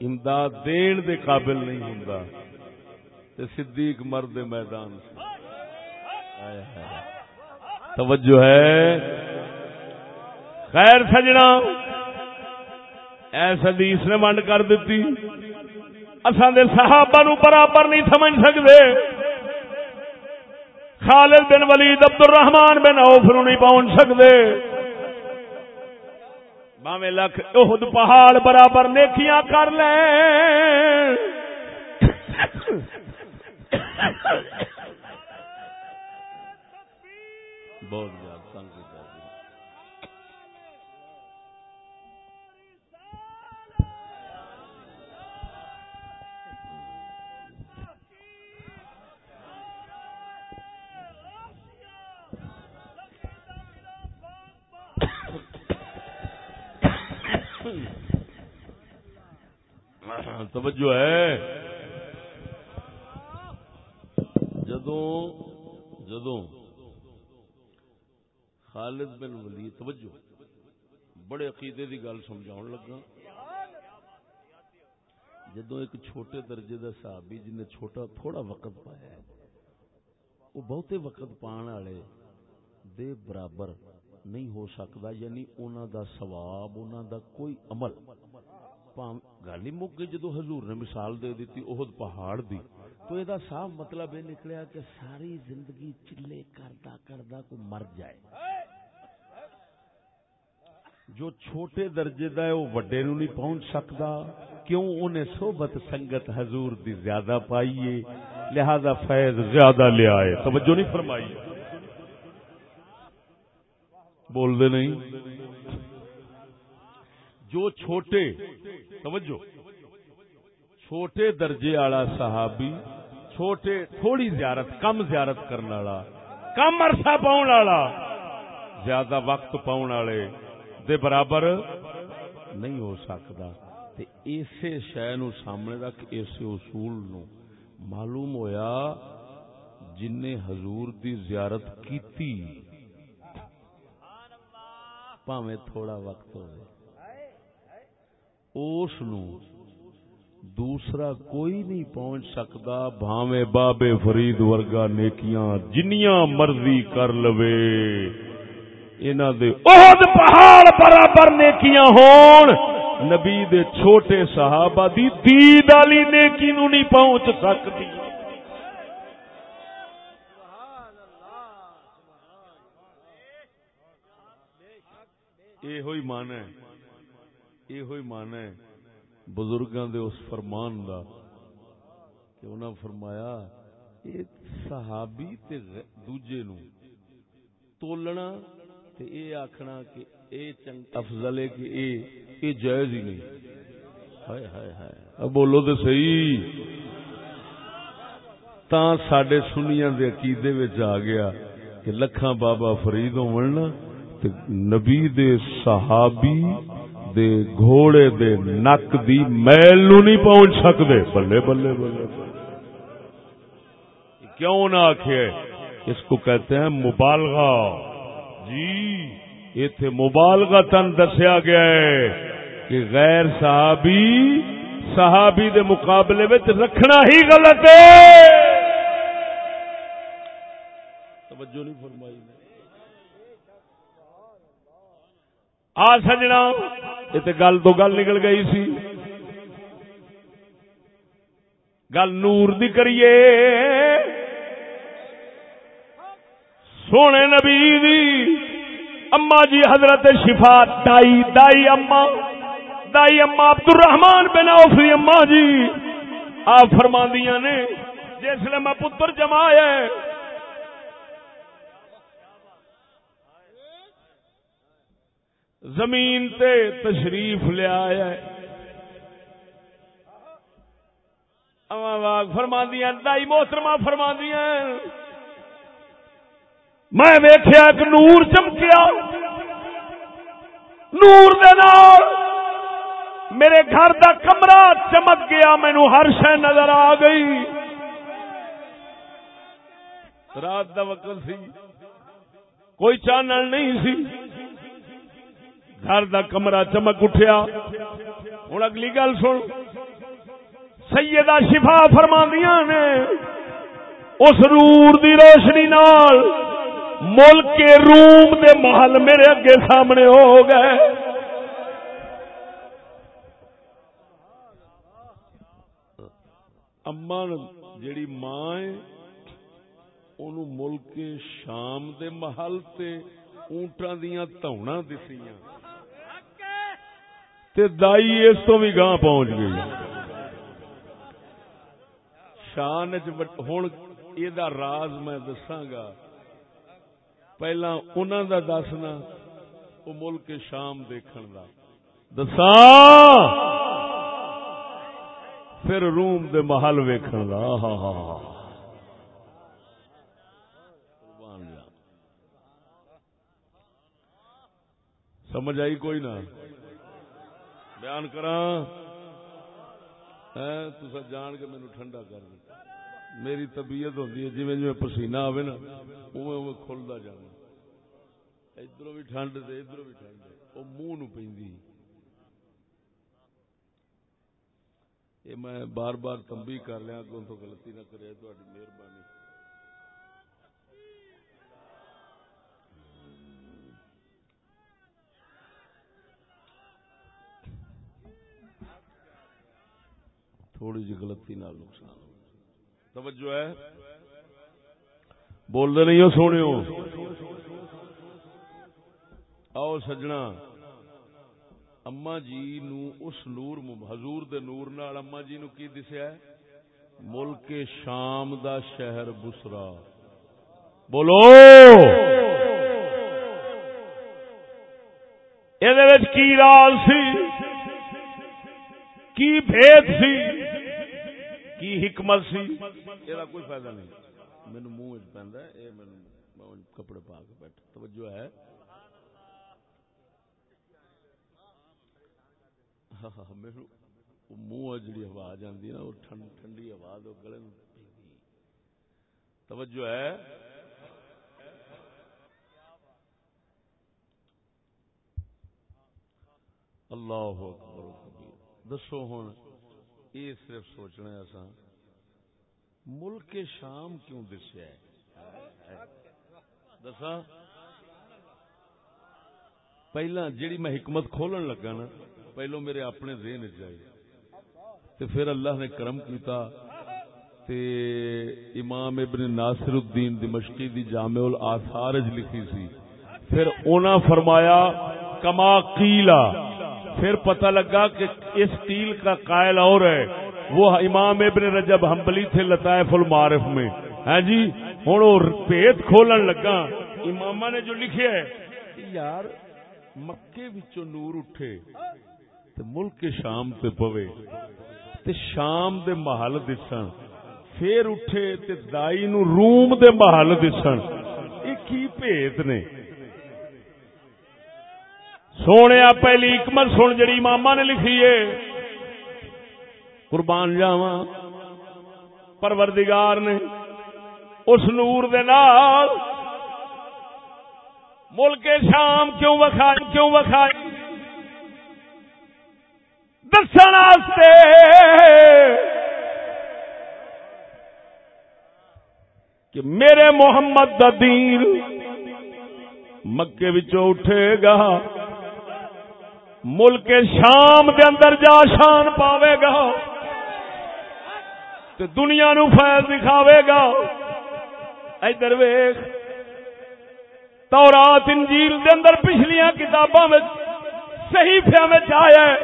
امداد دین دے قابل نہیں ہوندا۔ تے صدیق مرد میدان سے۔ توجہ ہے۔ خیر سجنا۔ ایس حدیث نے ونڈ کر دیتی۔ اساں دے صحابہ نو برابر نہیں سمجھ سکتے خالد بن ولید عبد الرحمان بن عوف نو نہیں پہنچ سکتے باوے لکھ اہد پہاڑ برابر نیکیاں کر لیں بہت زیادہ تنگ ہاں، توجہ ہے۔ جدوں جدوں خالد بن ولی توجہ، بڑے عقیدے دی گل سمجھاؤ لگا۔ جدو ایک چھوٹے درجے دا صحابی جن نے چھوٹا تھوڑا وقت پایا ہے، وہ بہتے وقت پان والے، دے برابر نہیں ہو سکتا یعنی انہوں دا ثواب انہوں دا کوئی عمل۔ گل ہی مک گئی جدو حضور نے مثال دے دیتی اہد پہاڑ دی۔ تو یہ صاف مطلب یہ نکلیا کہ ساری زندگی چلے کردا کردا کو مر جائے۔ جو چھوٹے درجے دا ہے، وہ وڈے نو نہیں پہنچ سکتا کیوں؟ انہیں صحبت سنگت حضور دی زیادہ پائیے لہذا فیض زیادہ لے آئے۔ توجہ نہیں فرمائی۔ بول دے نہیں۔ جو چھوٹے، توجہ، چھوٹے درجے والا صحابی، چھوٹے، تھوڑی زیارت، کم زیارت کرنے والا، کم عرصہ پاؤن والا، زیادہ وقت پاؤن والے دے برابر نہیں ہو سکتا۔ تے اسی شہ نو سامنے رکھ اسی اصول نو۔ معلوم ہویا جن نے حضور دی زیارت کیتی۔ پاویں تھوڑا وقت ہوئے۔ اس دوسرا کوئی نہیں پہنچ سکتا بھاوے بابے فرید ورگا نیکیاں جنیاں مرضی کر لوے۔ دے پہاڑ برابر نیکیاں ہون۔ نبی دے چھوٹے صحابہ دی دید والی نیکی نو نہیں پہنچ سکتی۔ یہ ہوئی مان ہے، یہ مان ہے، بزرگاں دے اس فرمان دا کہ انہاں فرمایا، یہ صحابی تے دوجے نو تولنا تے اے آکھنا کہ اے چنگ افضل ہے کہ اے اے جائز ہی نہیں۔ ہائے ہائے ہائے۔ اب بولو تے صحیح۔ تا ساڈے سنیاں دے عقیدے وچ آ گیا کہ لکھاں بابا فرید ہون نبی دے صحابی دے گھوڑے دے نک دی میل نو نہیں پہنچ سکتے بلے بلے بلے کیوں نہ آخے اس کو کہتے ہیں مبالغہ۔ جی اتے مبالغہ تن دسیا گیا ہے کہ غیر صحابی صحابی دے مقابلے میں رکھنا ہی غلط ہے۔ توجہ نہیں فرمائی۔ آ سجنا، یہ گل تو گل نکل گئی سی۔ گل نور دی کریے۔ سونے نبی دی۔ اما جی حضرت شفا، دائی دائی اما۔ دائی اما عبد الرحمان بن اوفی اما جی۔ آپ فرما نے جسے میں پتر جمایا زمین تے تشریف لیا فرما دیا دائی محترما فرما دیا میں ویخیا ایک نور چمکیا۔ نور دے نال میرے گھر دا کمرہ چمک گیا مینو ہر شہ نظر آ گئی۔ رات دا وقت سی، کوئی چانل نہیں سی۔ گھر دا کمرہ چمک اٹھیا۔ ہوں اگلی گل سن۔ سیدہ شفا فرماندیاں نے اس رور دی روشنی نال ملک کے روم دے محل میرے اگے سامنے ہو گئے۔ اما جیڑی ماں ہے، اونوں ملک شام دے محل تے اونٹاں دیاں تونا دسیاں۔ تے دائی اس تو بھی گاں پہنچ گئی۔ شان ہوں یہ راز میں دساں گا۔ پہلا انہوں دا دسنا وہ ملک شام دیکھن دا۔ دساں! پھر روم دے محل ویکھن دا۔ ہاں ہاں ہاں سمجھ آئی کوئی نہ؟ بیان کرا تو جان کے مینو ٹھنڈا کر دیا میری طبیعت ہوتی ہے جی جی پسینہ آئے نا اوے اوے کھلتا جانا۔ ادھر بھی ٹھنڈ ادھر بھی ٹھنڈ وہ منہ نو پی یہ میں بار بار تمبی کر لیا کہ تو غلطی نہ کرے تاری مہربانی۔ تھوڑی جی غلطی نہ نقصان توجہ ہے؟ بول دے نہیں ہو سونے آؤ سجنا۔ اما جی نو اس نور حضور دے نور نال اما جی نو کی دسیا ہے؟ ملک شام دا شہر بسرا۔ بولو۔ یہ کی راز سی؟ کی بھید سی؟ کی حکمت سی؟ یہ کوئی فائدہ نہیں۔ مینو منہ پہ یہ کپڑے پا کے بیٹھ توجہ ہے۔ ہاں، میرے منہ جڑی آواز آتی نا، وہ ٹھنڈی آواز گلے توجہ ہے۔ اللہ دسو ہوں یہ صرف سوچنا ایسا ملک شام کیوں دسیا دسا پہلا جیڑی میں حکمت کھولن لگا نا، پہلو میرے اپنے ذہن جائے تے پھر اللہ نے کرم کیتا۔ تے امام ابن ناصر الدین دمشقی دی جامع الاثار لکھی سی۔ پھر اونا فرمایا، کما قیلا۔ پھر پتہ لگا کہ اس قیل کا قائل اور ہے۔ وہ امام ابن رجب حنبلی تھے لطائف المعارف میں۔ ہاں جی ہوں وہ پیت کھولن لگا۔ امام نے جو لکھے ہے یار، مکے وچوں نور اٹھے تے ملک شام تے پوے تے شام دے محل دسن۔ پھر اٹھے تے دائی نو روم دے محل دسن۔ یہ کی بھیت نے؟ سونے پہلی حکمت سن جڑی ماما نے لکھی ہے۔ قربان جاوا پروردگار نے اس نور دے نال ملک شام کیوں وکھائی کیوں وکھائی؟ دستے کہ میرے محمد دا دین مکے اٹھے گا۔ ملک شام دے اندر جا شان پاوے گا تو دنیا نو فیض دکھاوے گا۔ ادھر ویخ تورات، انجیل دے اندر پچھلیاں کتاباں میں صحیح میں آیا ہے۔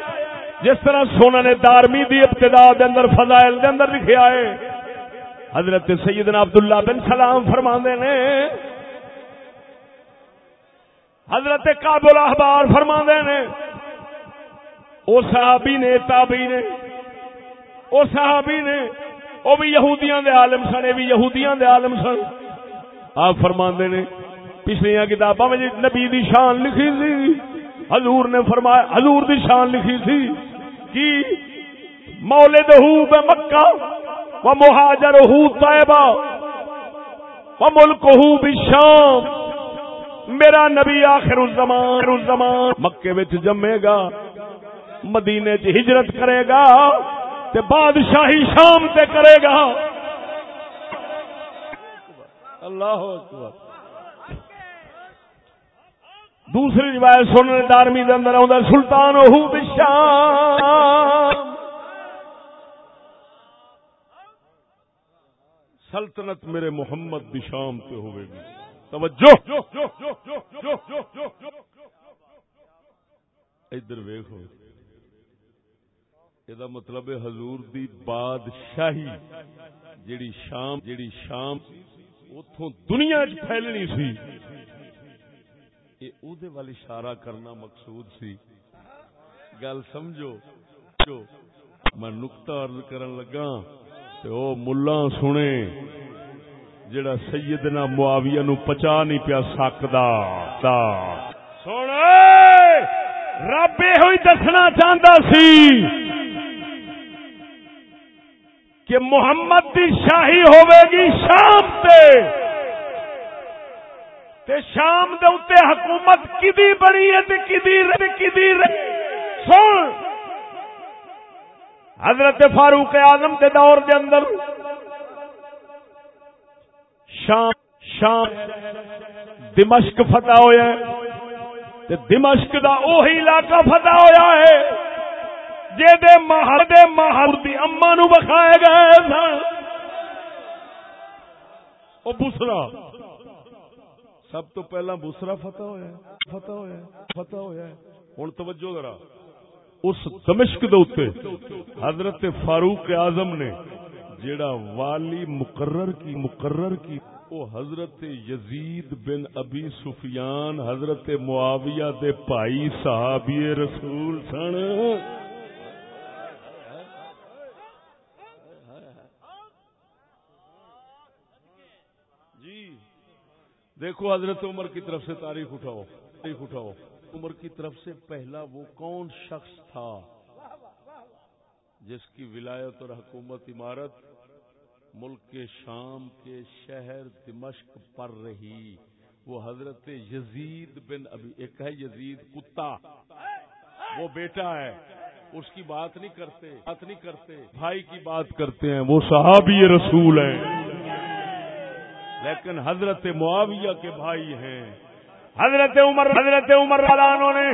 جس طرح سونا نے دارمی دی ابتدا دے اندر، فضائل دے اندر لکھیا ہے حضرت سیدنا عبداللہ بن سلام فرما نے۔ حضرت کابل احبار فرما نے۔ او صحابی نے تابی نے، او صحابی نے، او بھی یہودیاں دے عالم سن، اے بھی یہودیاں دے عالم سن۔ آپ فرما نے، پچھلیاں کتاباں میں جی نبی دی شان لکھی سی، حضور نے فرمایا، حضور دی شان لکھی سی کی مولد بے مکہ و مہاجر ہو طیبہ و ملک ہو بھی شام، میرا نبی آخر الزمان الزمان۔ مکے وچ جمے گا۔ مدینے چ ہجرت کرے گا تے بادشاہی شام تے کرے گا۔ اللہ اکبر۔ دوسری روایت سننے دارمی دے اندر آਉਂਦਾ سلطان ہو بشام سلطنت میرے محمد بشام تے ہوے گی۔ توجہ۔ ادھر ویکھو۔ یہ مطلب حضور دی بادشاہی جیڑی شام جیڑی شام اتوں دنیا چ پھیلنی سی یہ ادے وال اشارہ کرنا مقصود سی گل سمجھو جو میں نقطہ عرض کرن لگا تے او ملا سنے جڑا سیدنا معاویہ نو پچا نہیں پیا سکدا سن رب یہ دسنا چاہتا سی کہ محمد دی شاہی ہوے گی شام تے۔ تے شام دے اتے حکومت کدی بنی ہے تے کدی رہے کدی رہے سن۔ حضرت فاروق اعظم کے دور دے اندر شام شام دمشق فتح ہویا ہے۔ دمشق دا اوہی علاقہ فتح ہویا ہے۔ جے دے مہر دے مہر دی اما نو بخائے گئے سن۔ او بسرا۔ سب تو پہلا بسرا فتح ہویا فتح ہویا فتح ہویا ہوں توجہ ذرا۔ اس دمشق دے اوتے حضرت فاروق اعظم نے جیڑا والی مقرر کی مقرر کی وہ حضرت یزید بن ابی سفیان، حضرت معاویہ دے بھائی صحابی رسول سن جی دیکھو حضرت عمر کی طرف سے تاریخ اٹھاؤ تاریخ اٹھاؤ۔ عمر کی طرف سے پہلا وہ کون شخص تھا جس کی ولایت اور حکومت عمارت ملک کے شام کے شہر دمشق پر رہی؟ وہ حضرت یزید بن ابھی ایک ہے یزید کتا۔ وہ بیٹا ہے، اس کی بات نہیں کرتے، بات نہیں کرتے، بھائی کی بات کرتے ہیں، وہ صحابی رسول ہیں۔ لیکن حضرت معاویہ کے بھائی ہیں۔ حضرت عمر حضرت عمر رانوں نے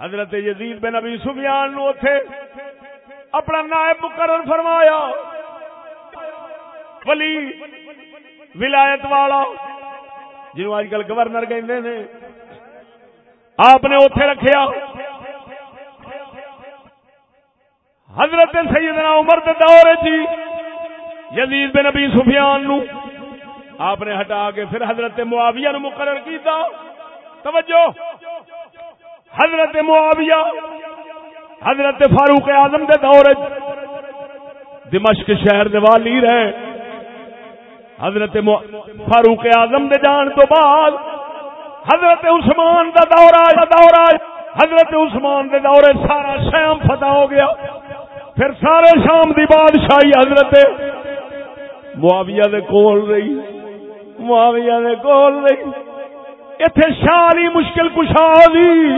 حضرت یزید بن ابی سفیان نو تھے اپنا نائب مقرر فرمایا۔ ولی، ولایت والا، جنہوں اج کل گورنر کہندے نے، آپ نے اوتھے رکھیا۔ حضرت سیدنا عمر دے دور جی یزید بن ابی سفیان نو۔ آپ نے ہٹا کے پھر حضرت معاویہ نو مقرر کیتا۔ توجہ۔ حضرت معاویہ، حضرت فاروق اعظم دے دور دمشق شہر دے والی رہے۔ حضرت فاروق اعظم دے جان تو بعد حضرت عثمان دا دور آیا دور آیا حضرت عثمان دے دور سارا شام فتح ہو گیا۔ پھر سارے شام دی بادشاہی حضرت معاویہ دے کول رہی، معاویہ دے کول رہی۔ ایتھے شاری مشکل کشا دی۔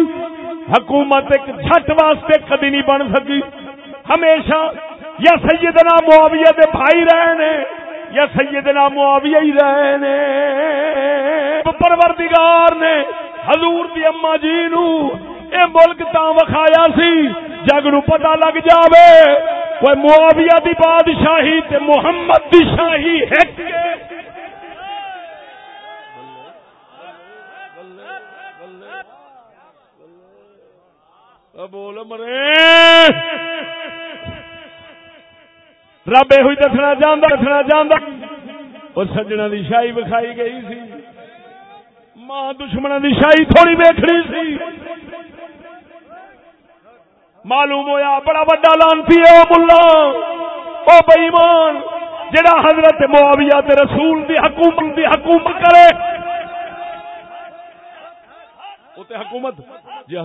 حکومت ایک جھٹ واسطے کدی نہیں بن سکی۔ ہمیشہ یا سیدنا معاویہ دے بھائی رہے نے یا سیدنا معاویہ ہی رہے نے پروردگار نے حضور دی اما جی نو اے ملک تا وکھایا سی، جگ نو پتہ لگ جاوے۔ کوئی معاویہ دی بادشاہی تے محمد دی شاہی ہے بول مرے۔ رب یہ دسنا چاہتا دسنا چاہتا وہ سجنا دی شاہی بکھائی گئی سی۔ ماں دشمن دی شاہی تھوڑی ویکھنی سی۔ معلوم ہویا، بڑا بڑا لانتی ہے وہ ملا۔ وہ بئیمان جڑا حضرت معاویہ تے رسول دی حکومت دی حکومت کرے۔ تے حکومت جی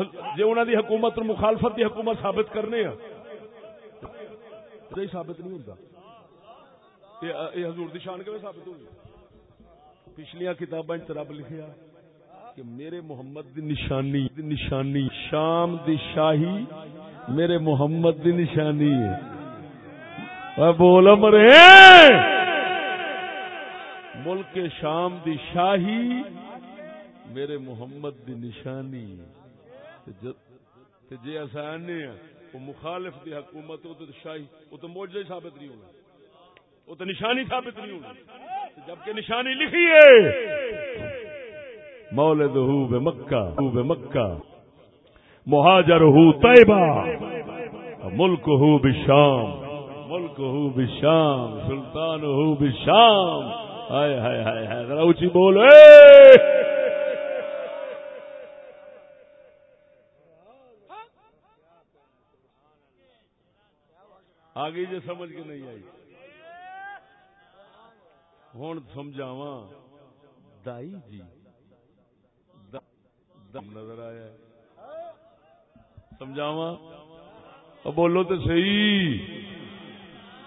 انہوں دی حکومت مخالفت دی حکومت ثابت کرنے ہیں ثابت نہیں ہوتا یہ حضور دی شان کے ثابت ہوگی پچھلیاں کتاباں وچ رب لکھیا کہ میرے محمد دی نشانی دی نشانی شام دی شاہی میرے محمد دی نشانی ہے۔ بول مرے ملک شام دی شاہی میرے محمد دی نشانی جی آسان نہیں ہے ہاں، وہ مخالف دی حکومت، وہ تو شاہی وہ تو موجے ثابت نہیں ہونا۔ وہ تو نشانی ثابت نہیں ہونا۔ جبکہ نشانی لکھی ہے۔ مولد ہو بے مکہ ہو بے مکہ۔ مہاجر ہو طیبہ ملک ہو بشام ملک ہو بشام سلطان ہو بشام۔ ہائے ہائے ہائے ہائے، ذرا اونچی بولے آگے جو سمجھ کے نہیں آئی۔ ہوں سمجھاوا دائی جی۔ نظر آیا سمجھاوا بولو تو صحیح۔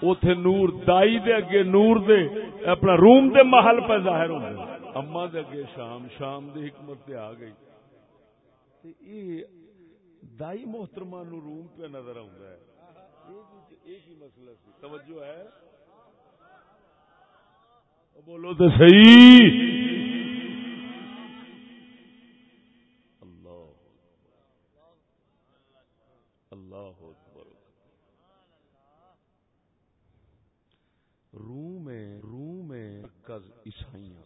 اتے نور دائی دے اگے نور دے، اپنا روم دے محل پہ ظاہر ہو اما دے اگے شام شام دے حکمت پہ آ گئی۔ تے اے دائی محترمہ نو روم پہ نظر آ ایک ہی مسئلہ سی۔ توجہ ہے۔ بولو تو صحیح۔ عیسائیاں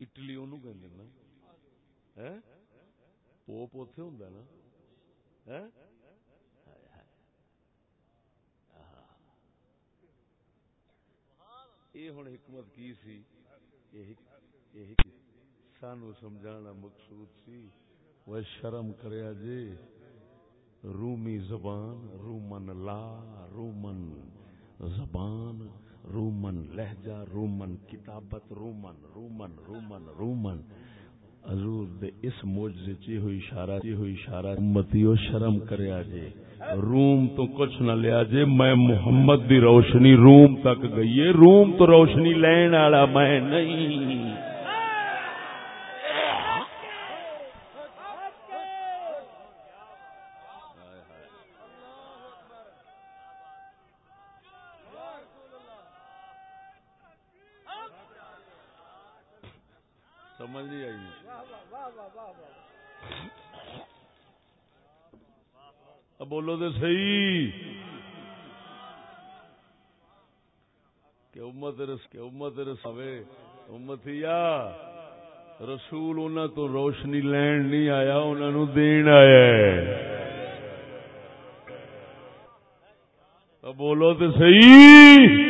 اٹلی انہوں کہ نا۔ پوپ اتے ہوں نا۔ یہ ہوں حکمت کی سی؟ سانو سمجھانا مقصود سی۔ وہ شرم کریا جی۔ رومی زبان، رومن لا، رومن زبان، رومن لہجہ، رومن کتابت، رومن رومن رومن رومن۔ حضور دے اس موجزے چی ہوئی اشارہ، چی ہوئی اشارہ۔ امتیو شرم کریا جے روم تو کچھ نہ لیا جے میں محمد دی روشنی روم تک گئی ہے۔ روم تو روشنی لین آڑا میں نہیں۔ بولو تو سی کہ امت رس کہ امت رساوے امتیا رسول انہوں تو روشنی لین نہیں آیا انہوں دین آیا بولو تو صحیح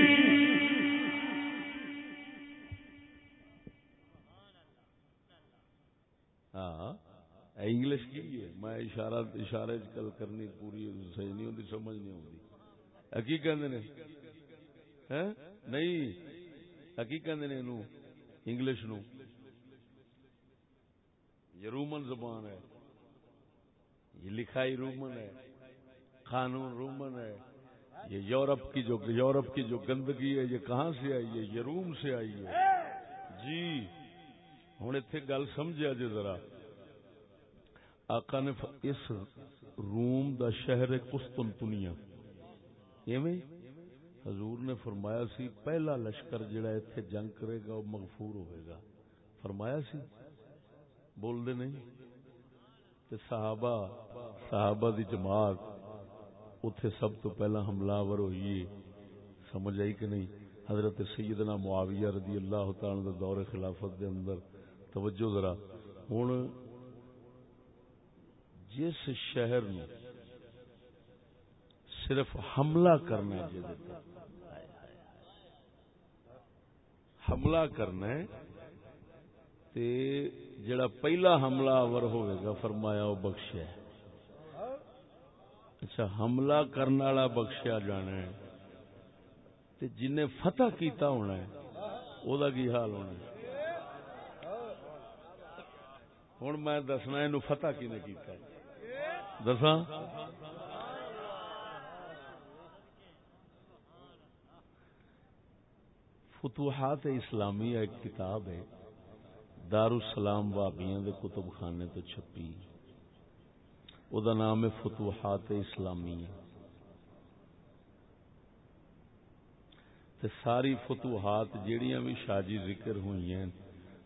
اشارہ اشارے گل کرنی پوری صحیح نہیں ہوتی سمجھ نہیں آتی کی کہ نہیں کی کہ انگلش نو۔ یہ رومن زبان ہے۔ یہ لکھائی رومن ہے، قانون رومن ہے۔ یہ یورپ کی جو، یورپ کی جو گندگی ہے، یہ کہاں سے آئی؟ ہے یہ روم سے آئی ہے۔ جی ہوں اتنے گل سمجھا جی ذرا۔ آقا نے اس روم دا شہر قسطنطنیہ۔ ایویں حضور نے فرمایا سی، پہلا لشکر جڑا ایتھے جنگ کرے گا، وہ مغفور ہوئے گا۔ فرمایا سی؟ بول دے نہیں۔ تے صحابہ صحابہ دی جماعت اتے سب تو پہلا حملہ ور ہوئی سمجھ آئی کہ نہیں؟ حضرت سیدنا معاویہ رضی اللہ تعالی دے دور خلافت دے اندر، توجہ ذرا۔ ہوں جس شہر نو صرف حملہ کرنا حملہ کرنا ہے، تے جڑا پہلا حملہ آور ہوئے گا، فرمایا وہ بخشیا اچھا حملہ کرنے والا بخشیا جانا ہے۔ تے جن فتح کیتا ہونا ہے وہ کی حال ہونا ہے؟ ہوں میں دسنا یہ فتح کی نے کیتا ہے؟ دسا فتوحات اسلامیہ ایک کتاب ہے، دارالسلام وابیاں دے کتب خانے تو چھپی۔ او دا نام ہے فتوحات اسلامیہ۔ تے ساری فتوحات جیڑیاں بھی شاجی ذکر ہوئی ہیں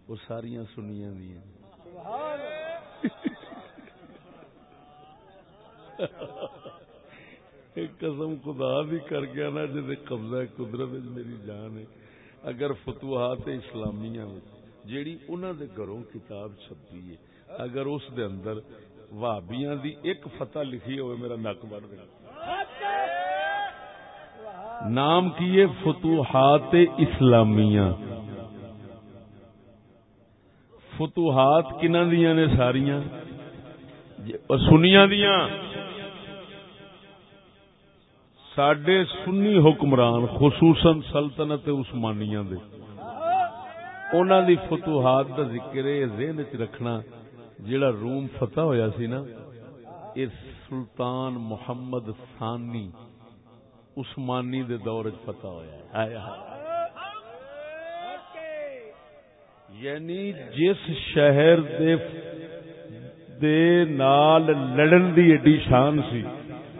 وہ ساریاں سنیاں دی ایک قسم خدا بھی کر گیا نا جی قبضہ قدرت میری جان ہے۔ اگر فتوحات اسلامیہ جیڑی انہوں دے گھروں کتاب چھپی ہے، اگر اس دے اندر وابیاں دی ایک فتح لکھی ہوئے، میرا نک بڑھ گیا۔ نام کیے فتوحات اسلامیہ۔ فتوحات کنہ دیا نے ساریاں؟ جی، سنیا دیا سڈے سنی حکمران خصوصاً سلطنت عثمانیہ دے۔ انہوں دی فتوحات دا ذکر ذہن چ رکھنا جڑا روم فتح ہویا سی نا یہ سلطان محمد ثانی عثمانی دے دور چ فتح ہوا ہے۔ یعنی جس شہر دے دے نال لڑن دی ایڈی شان سی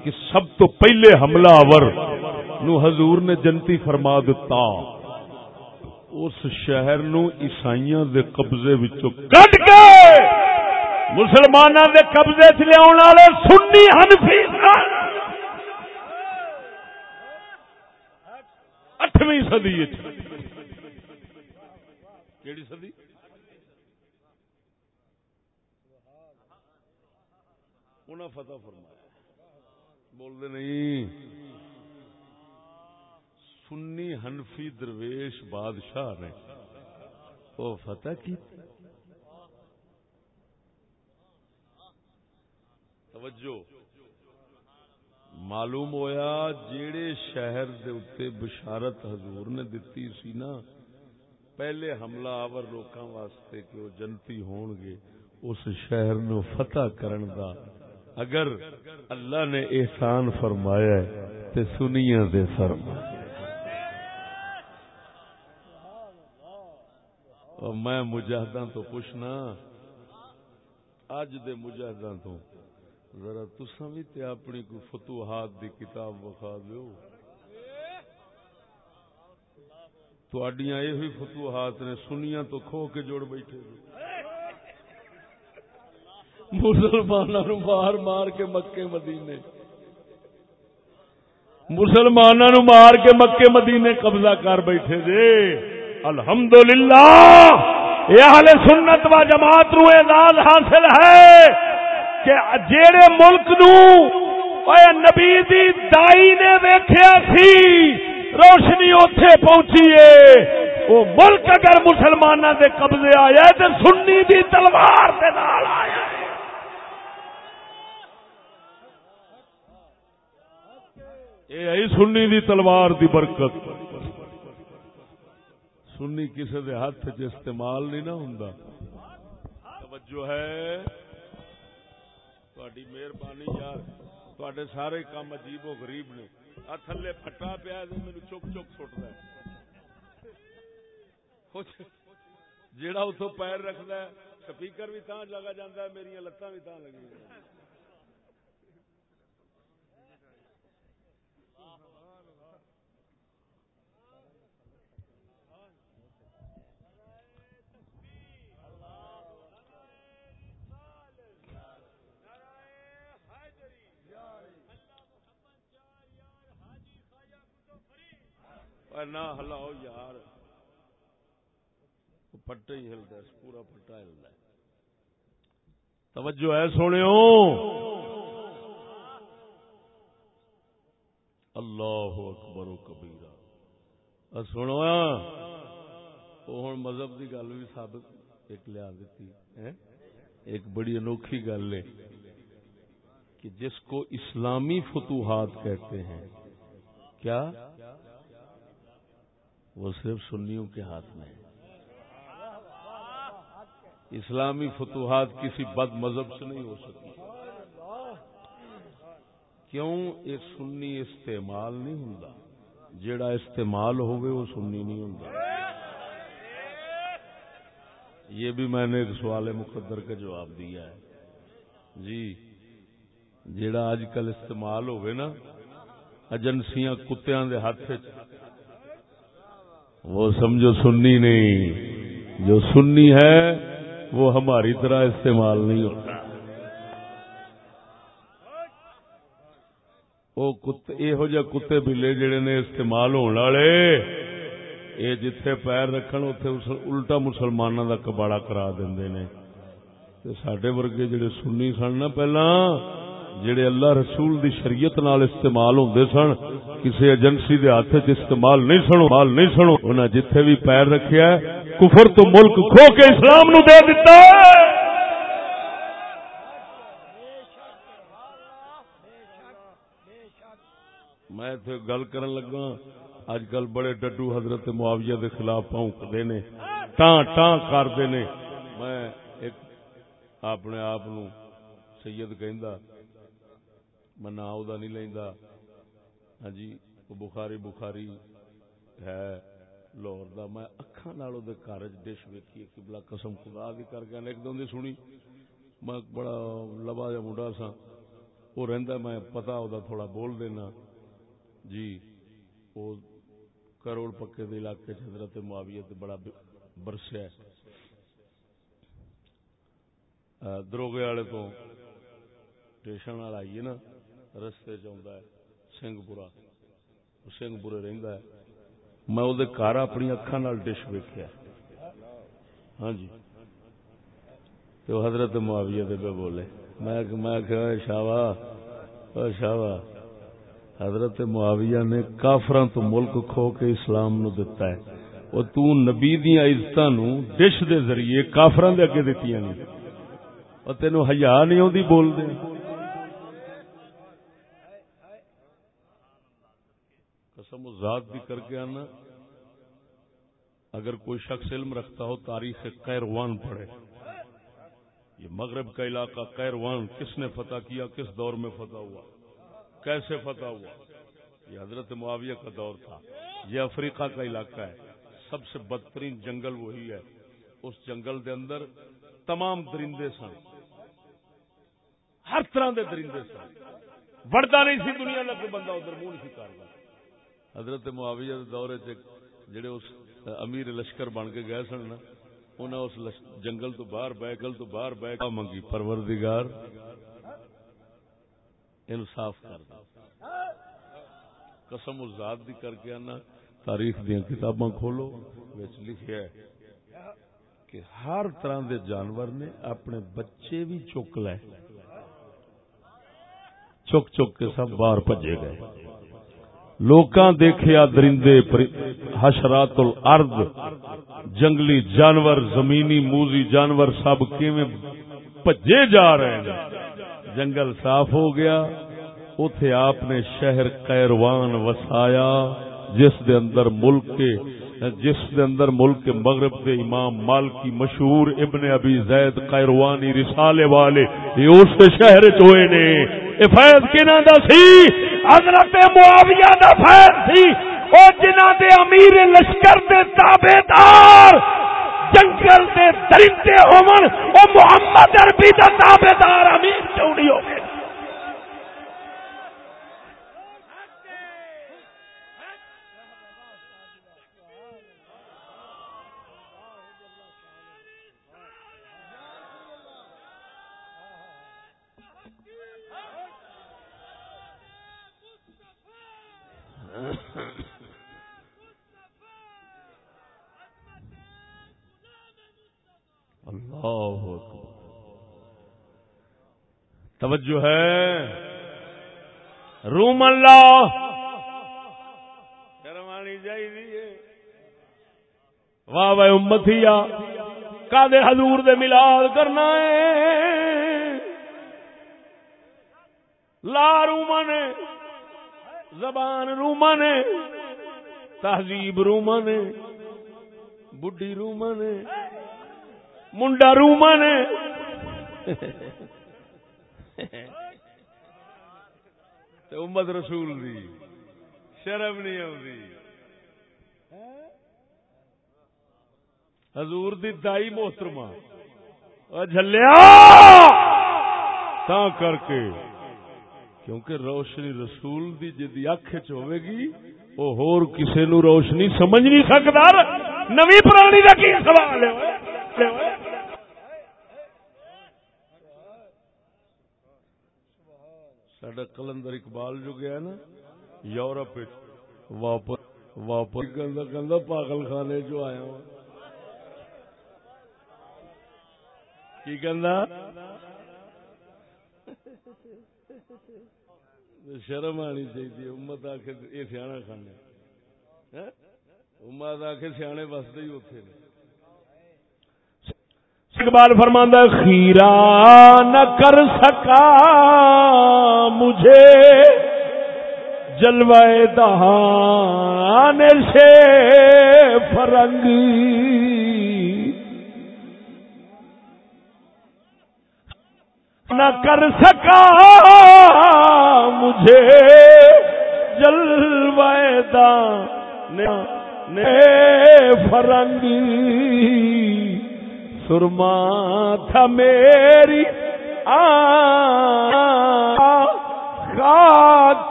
کہ سب تو پہلے حملہ آور نو حضور نے جنتی فرما دتا۔ اس شہر نو عیسائیاں دے قبضے وچوں کڈ کے مسلماناں دے قبضے چ لیاون والے سنی حنفی اٹھویں صدی وچ۔ کیڑی صدی؟ انہاں فتح فرمایا۔ بول دے نہیں۔ سنی حنفی درویش بادشاہ نے۔ وہ فتح کی۔ توجہ۔ معلوم ہویا جیڑے شہر دے اتے بشارت حضور نے دتی سی نا، پہلے حملہ آور لوکاں واسطے کہ وہ جنتی ہون گے اس شہر نو فتح کرن دا اگر اللہ نے احسان فرمایا ہے تے سنیاں دے فرمایا اور میں مجاہداں تو پوچھنا، اج دے مجاہداں تو ذرا تساں بھی تے اپنی کوئی فتوحات دی کتاب وکھا دیو۔ تواڈیاں یہ ہوئی فتوحات نے سنیاں تو کھو کے جوڑ بیٹھے۔ مسلمانوں مار مار کے مکے مدینے۔ مسلمانوں مار کے مکے مدینے قبضہ کر بیٹھے جے۔ الحمدللہ یہ اہل سنت و جماعت نو اعزاز حاصل ہے کہ جیڑے ملک نو اے نبی دی دائی نے ویکھیا سی، روشنی اوتھے پہنچی ہے وہ ملک اگر مسلمانوں دے قبضے آیا ہے سنی دی تلوار دے نال آیا ہے۔ یہ آئی سنی دی تلوار دی برکت۔ سنی کسی دے ہاتھ چ استعمال نہیں نہ ہوں توجہ ہے۔ تھوڑی مہربانی یار۔ تے سارے کام عجیب و غریب نے۔ آ تھلے پٹا پیا میرے چک چک سٹتا جیڑا اتو پیر رکھد سپیکر بھی تھان لگا جا میری لتاں بھی تھان لگی نہ ہلاؤ یار۔ پٹا ہی ہلتا ہے، پورا پٹا ہلتا ہے۔ توجہ ہے سونے اللہ اکبر و کبیرا سنو ہوں مذہب کی گل بھی ثابت ایک لیا دیتی۔ ایک بڑی انوکھی گل ہے کہ جس کو اسلامی فتوحات کہتے ہیں، کیا؟ وہ صرف سنیوں کے ہاتھ میں ہے۔ اسلامی فتوحات کسی بد مذہب سے نہیں ہو سکتی۔ کیوں؟ یہ سنی استعمال نہیں ہوں جڑا استعمال ہوگے وہ سنی نہیں ہوں یہ بھی میں نے ایک سوال مقدر کا جواب دیا ہے۔ جی جڑا اج کل استعمال ہوگے نا، ایجنسیاں کتیاں دے ہاتھ وہ سمجھو سننی نہیں۔ جو سننی ہے، وہ ہماری طرح استعمال نہیں ہوتا۔ وہ یہو جہ کتے بلے جڑے نے استعمال ہونے والے، یہ جتھے پیر رکھن اتے الٹا مسلمانوں کا کباڑا کرا دے سڈے ورگے جڑے سنی سن نا پہلا جڑے اللہ رسول دی شریعت نال استعمال ہوندے سن کسی ایجنسی دے ہاتھ وچ استعمال نہیں سنو مال نہیں سنو انہاں جتھے بھی پیر رکھیا ہے، کفر تو ملک کھو کے اسلام نو دے دیتا ہے۔ میں تے گل کرن لگا اج کل بڑے ڈڈو حضرت معاویہ دے خلاف پونکدے نے، ٹاں ٹاں کردے نے۔ میں ایک اپنے آپ نو سید کہندا میں نا نہیں لینا ہاں جی وہ بخاری بخاری ہے، لاہور دا۔ میں اکھاں نال دے گھر ڈش ویکھی قبلہ قسم خدا دی کر کے ایک دم دی سنی۔ میں بڑا لبا جا منڈا سا وہ رہندا میں پتہ او دا تھوڑا بول دینا۔ جی وہ کروڑ پکے دے علاقے چ حضرت معاویہ تے بڑا برسیا ہے۔ دروگے والے تو اسٹیشن والا آئیے نا۔ رستے چاہتا ہے سنگھ پورا سنگھ پورے رہندا ہے۔ میں وہ گھر اپنی اکھان ڈش ویکیا ہاں جی۔ تو حضرت معاویہ دے پہ بولے۔ میں میں کہ شاوا شاوا، حضرت معاویہ نے کافراں تو ملک کھو کے اسلام نو دتا ہے۔ وہ تو نبی دیاں عزتاں نو ڈش دے ذریعے کافراں دے اگے دتیاں نہیں اور تینو حیا نہیں اوندی بول دے قسم و ذات بھی کر کے آنا۔ اگر کوئی شخص علم رکھتا ہو، تاریخ قیروان پڑھے۔ یہ مغرب کا علاقہ قیروان، کس نے فتح کیا؟ کس دور میں فتح ہوا؟ کیسے فتح ہوا؟ یہ حضرت معاویہ کا دور تھا۔ یہ افریقہ کا علاقہ ہے۔ سب سے بدترین جنگل وہی ہے۔ اس جنگل دے اندر تمام درندے سن۔ ہر طرح دے درندے سن۔ بڑھتا نہیں سی دنیا لگ بندہ ادھر منہ نہیں کرتا حضرت معاویہ دور جڑے اس امیر لشکر بن کے گئے سن نا انہیں اس جنگل تو باہر بہ تو باہر بہ منگی پروردگار، انصاف کر دو قسم ذات دی کر کے آنا، تاریخ دیا کتاباں کھولو لکھیا ہے کہ ہر طرح دے جانور نے اپنے بچے بھی چک لے۔ چک چک کے سب باہر بجے گئے۔ لوکاں دیکھیا درندے حشرات الارض جنگلی جانور، زمینی موزی جانور سب کیویں پجے جا رہے ہیں۔ جنگل صاف ہو گیا اتے آپ نے شہر قیروان وسایا، جس دے اندر ملک کے جس دے اندر ملک کے مغرب کے امام مال کی مشہور ابن ابی زید قیروانی رسالے والے یہ اس شہر چوئے نے۔ فیض کنہ دا سی؟ حضرت معاویہ دا فیض سی۔ او جنہ دے امیر لشکر دے تابدار جنگل دے درندے ہومن او محمد عربی دا تابدار امیر کیوں نہیں ہو گئے اللہ توجہ ہے۔ روم اللہ۔ شرمانی چاہیے واہ واہ امتی آ کا دے حضور دے ملاد کرنا ہے۔ لا روما نے زبان روما نے تہذیب روما نے بڈی روما نے منڈا روما نے امت رسول دی۔ شرم نہیں آتی حضور دی دائی محترمہ۔ جلیا تا کر کے۔ کیونکہ روشنی رسول دی جدی اکھ چ ہوے گی وہ ہور کسے نو روشنی سمجھ نہیں سکتا نوی پرانی کا کی سوال ہے؟ سڈا کلندر اقبال جو گیا نا یورپ واپس واپس کہ پاگل خانے جو آیا ہوں کی کہ شرم آنی چاہیے امت آ کے یہ سیاح کھانے امت آ کے سیانے وستے ہی اتنے اقبال فرماندہ خیرا نہ کر سکا مجھے جلوائے دہان سے فرنگی نہ کر سکا مجھے جلوائے نے فرنگی سرما تھا میری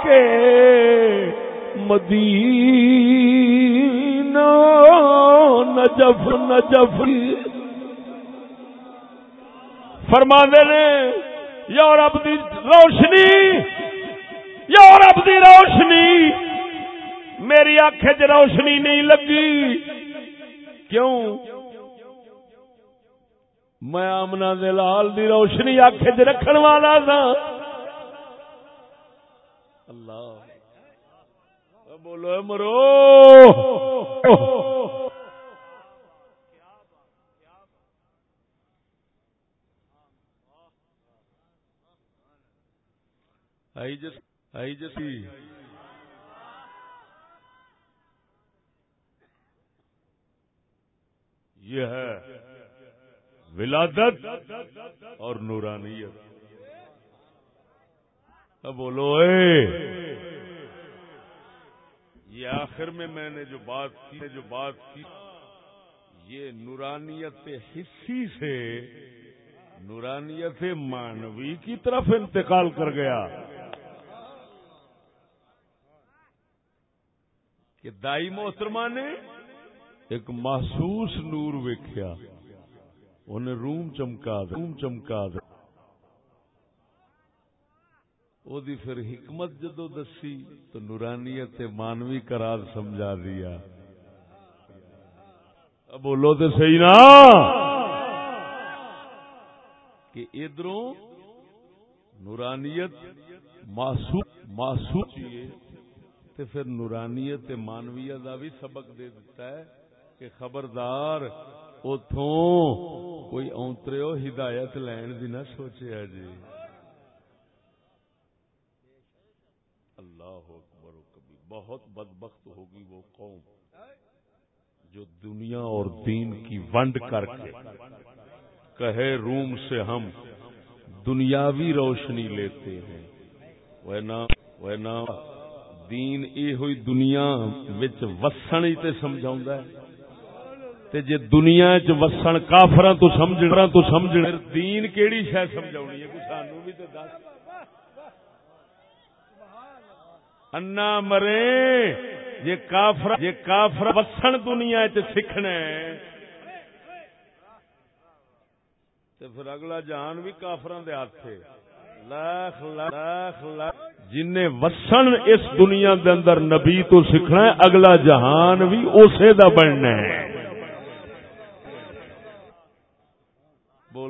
کے مدینہ، نجف نجف۔ فرما نے یورپ دی روشنی یورپ دی روشنی۔ میری اکھ چ روشنی نہیں لگی۔ کیوں؟ میں آمنا دلال دی روشنی اکھ چ رکھن والا تھا اللہ۔ بولو مرو۔ آئی جس آئی جسی۔ یہ ہے۔ ولادت اور نورانیت۔ اب بولو، اے۔ یہ آخر میں میں نے جو بات کی، جو بات کی، یہ نورانیت حصی سے نورانیت مانوی کی طرف انتقال کر گیا کہ دائی محترمہ نے ایک محسوس نور ویکیا انہیں روم چمکا دے، روم چمکا دے۔ او دی پھر حکمت جدو دسی تو نورانیت مانوی قرار سمجھا دیا۔ اب بولو تو صحیح نا۔ کہ ادھروں نورانیت ماسو ماسو چاہیے تے پھر نورانیت مانویہ دا بھی سبق دے دیتا ہے کہ خبردار اتوں کوئی اونترے ہو ہدایت لین دی نہ سوچے جی۔ اللہ اکبر کبھی بہت بدبخت ہوگی وہ قوم جو دنیا اور دین کی ونڈ کر کے کہے روم سے ہم دنیاوی روشنی لیتے ہیں۔ وہ نہ وہ نہ دین اے ہوئی دنیا وچ وسن ہی تے سمجھاوندا ہے۔ تے جے دنیا چ وسن کافراں تو سمجھنا تو سمجھنا۔ دین کیڑی شے سمجھاونی ہے؟ کوئی سانو بھی تے دس۔ انا مرے، جے کافر جے کافر وسن دنیا چ سیکھنا ہے، تے پھر اگلا جہان بھی کافراں دے ہاتھ ہے۔ لاکھ لاکھ لاکھ۔ جن وسن اس دنیا دے اندر نبی تو سیکھنا ہے، اگلا جہان بھی اسی دا بننا ہے۔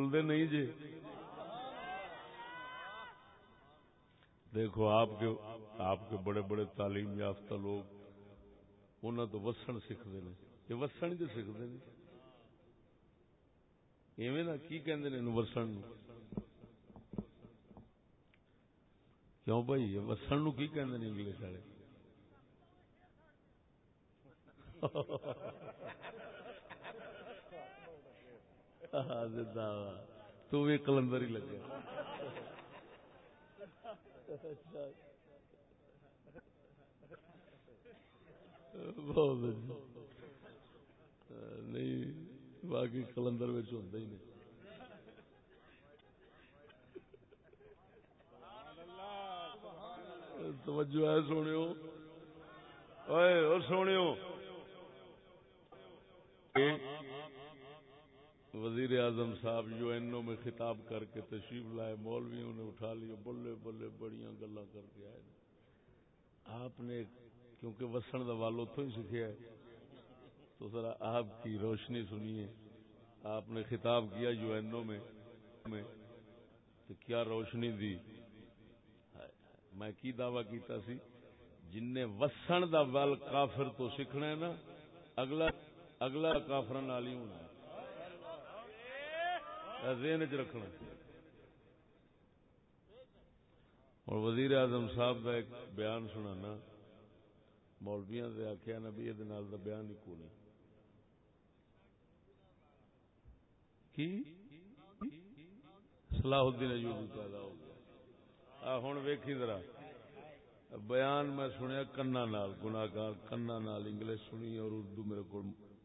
بول دے نہیں جی۔ دیکھو، آپ کے آپ کے بڑے بڑے تعلیم یافتہ لوگ انہوں تو وسن سیکھتے ہیں۔ یہ وسن ہی تو سیکھتے ہیں۔ ایویں نا کی کہ وسن کیوں بھائی؟ یہ وسن نو کی کہندے نے انگلش والے؟ تو بھی کلندر ہی لگے۔ بہت نہیں، باقی کلندر ہوتا ہی نہیں۔ توجہ ہے سونے سونے وزیر اعظم صاحب یو این او میں خطاب کر کے تشریف لائے، مولویوں نے اٹھا لیا بلے بلے بڑیاں گلا کر کے آئے۔ آپ نے کیونکہ وسن کا وال اتوں ہی سیکھا ہے، تو ذرا آپ کی روشنی سنیے۔ آپ نے خطاب کیا یو این او میں تو کیا روشنی دی؟ میں کی دعوی کیتا سی؟ جن نے وسن دا ول کافر تو سیکھنا ہے نا، اگلا اگلا کافر نال ہی ہونا ذہن چ رکھنا۔ اور وزیر اعظم صاحب کا ایک بیان سنانا۔ مولویا سے آخیا نا بھی یہ بیان ہی کو نہیں کی؟ صلاح الدین ایوبی پیدا ہو گیا۔ ہوں ویکھی ذرا۔ بیان میں سنیا کنا نال گناگار کنا نال، انگلش سنی اور اردو میرے کو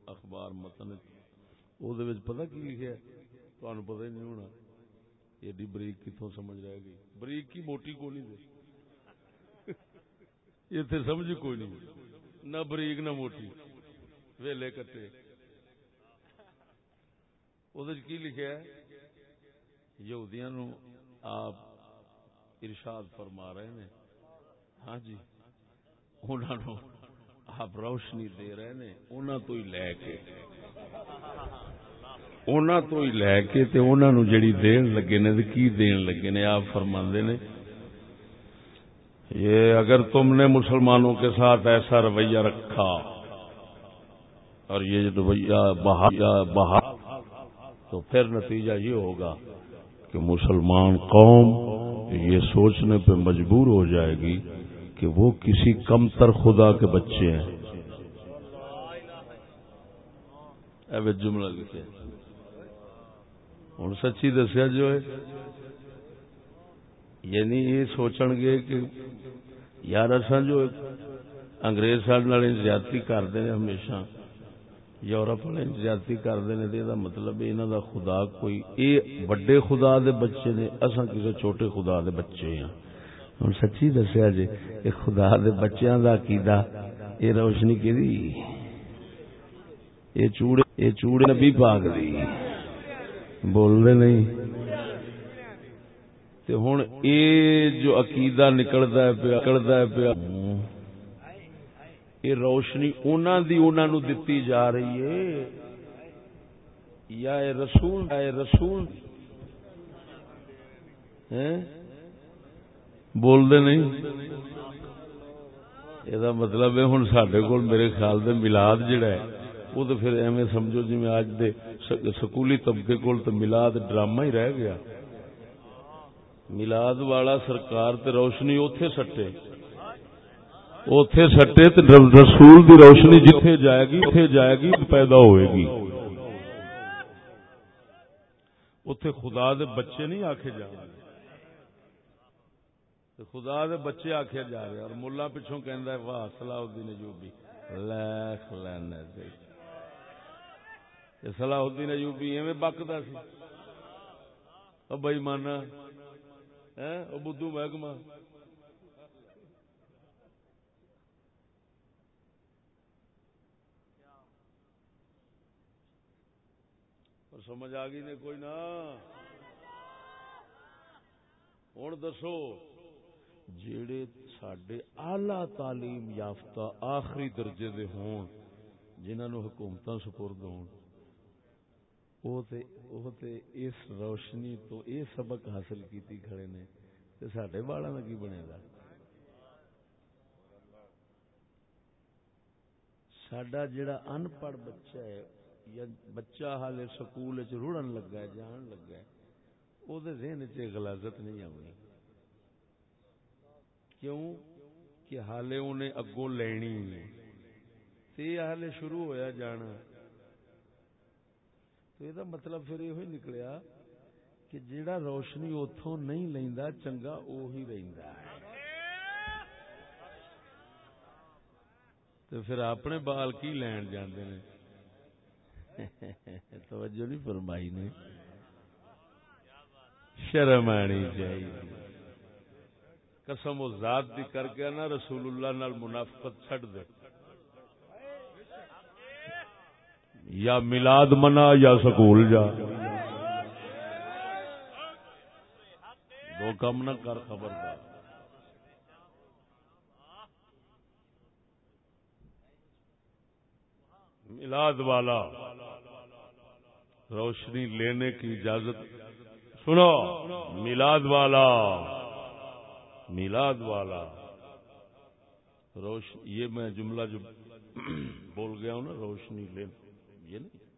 اخبار متن۔ پتا کی لکھا تمہیں پتا ہی نہیں ہونا۔ ایڈی بریک کتوں سمجھ رہے گی بریک کی موٹی کو نہیں دے؟ اتنے سمجھ کوئی نہیں۔ نہ بریک، نہ موٹی۔ ویلے کٹے۔ کی لکھا ہے؟ یہودیاں نو آپ ارشاد فرما رہے نے۔ ہاں جی۔ انہوں آپ روشنی دے رہے نے۔ انہوں تو ہی لے کے۔ انہوں تو ہی لے کے تے انہوں نو جڑی دین لگے نے تے کی دین لگے نے آپ فرماندے نے؟ یہ اگر تم نے مسلمانوں کے ساتھ ایسا رویہ رکھا، اور یہ رویہ بہا تو پھر نتیجہ یہ ہوگا کہ مسلمان قوم یہ سوچنے پہ مجبور ہو جائے گی کہ وہ کسی کم تر خدا کے بچے ہیں۔ جملہ لکھے۔ ہوں سچی دسیا جو ہے یعنی یہ سوچن گے کہ یار اصا جو انگریز سال زیادتی کرتے ہیں ہمیشہ، یورپ والے زیادتی کرتے ہیں، یہ مطلب انہوں دا خدا کوئی، یہ وڈے خدا دے بچے نے اصا کسی چھوٹے خدا دے بچے ہاں ہوں سچی دسیا جی یہ خدا دے بچیاں دا کیدا یہ روشنی کہ چوڑے، یہ چوڑے نبی پاک دی۔ بول رہے نہیں ہوں یہ جو عقیدہ نکلتا ہے پیا نکلتا ہے پیا۔ یہ روشنی دی نو دتی جا رہی ہے۔ یا رسول رسول۔ بول دے نہیں۔ یہ مطلب ہے ہوں سڈے کول میرے خیال دے ملاد جڑا ہے۔ وہ تو پھر ایویں سمجھو جی میں اج دے سکولی طبقے کول تو ملاد ڈرامہ ہی رہ گیا۔ ملاد والا سرکار تے روشنی اوتھے سٹے۔ اوتھے سٹے تے رسول دی روشنی جتھے جائے گی اوتھے جائے گی، پیدا ہوئے گی۔ اوتھے خدا دے بچے نہیں آکھے جا رہے۔ خدا دے بچے آکھے جا رہے اور ملا پچھوں کہندا ہے، واہ صلاح الدین ایوبی لاکھ لینا صلاح الدین ایوبی ایویں بکدا سی او مانا او بدھو محکمہ سمجھ آ گئی نے کوئی نہ ہوں دسو جڑے سڈے آلہ تعلیم یافتہ آخری درجے دے ہون جنہوں حکومت سپرد ہون اس روشنی تو یہ سبق حاصل کیتی کھڑے نے سڈے بالا کا کی بنے گا؟ سڈا جڑا ان پڑھ بچہ ہے، یا بچہ حال سکول رڑن لگا ہے، جان لگا ہے وہ ذہن چ نہیں آنی کیوں؟ کہ حالے انہیں اگوں لینی تے حالے شروع ہویا جانا۔ تو یہ مطلب پھر یہ نکلیا کہ جیڑا روشنی اتوں نہیں لیندا چنگا وہی رہندا ہے تو پھر اپنے بال کی لین جاندے نے توجہ نہیں فرمائی نے شرم آنی چاہیے قسم و ذات دی کر کے نا رسول اللہ نال منافقت چھڑ دے یا ملاد منا یا سکول جا۔ دو کم نہ کر خبردار ملاد والا، روشنی لینے کی اجازت۔ سنو، میلاد والا میلاد والا۔ روش، یہ میں جملہ جو بول گیا ہوں نا، روشنی لینے۔ یہ نہیں۔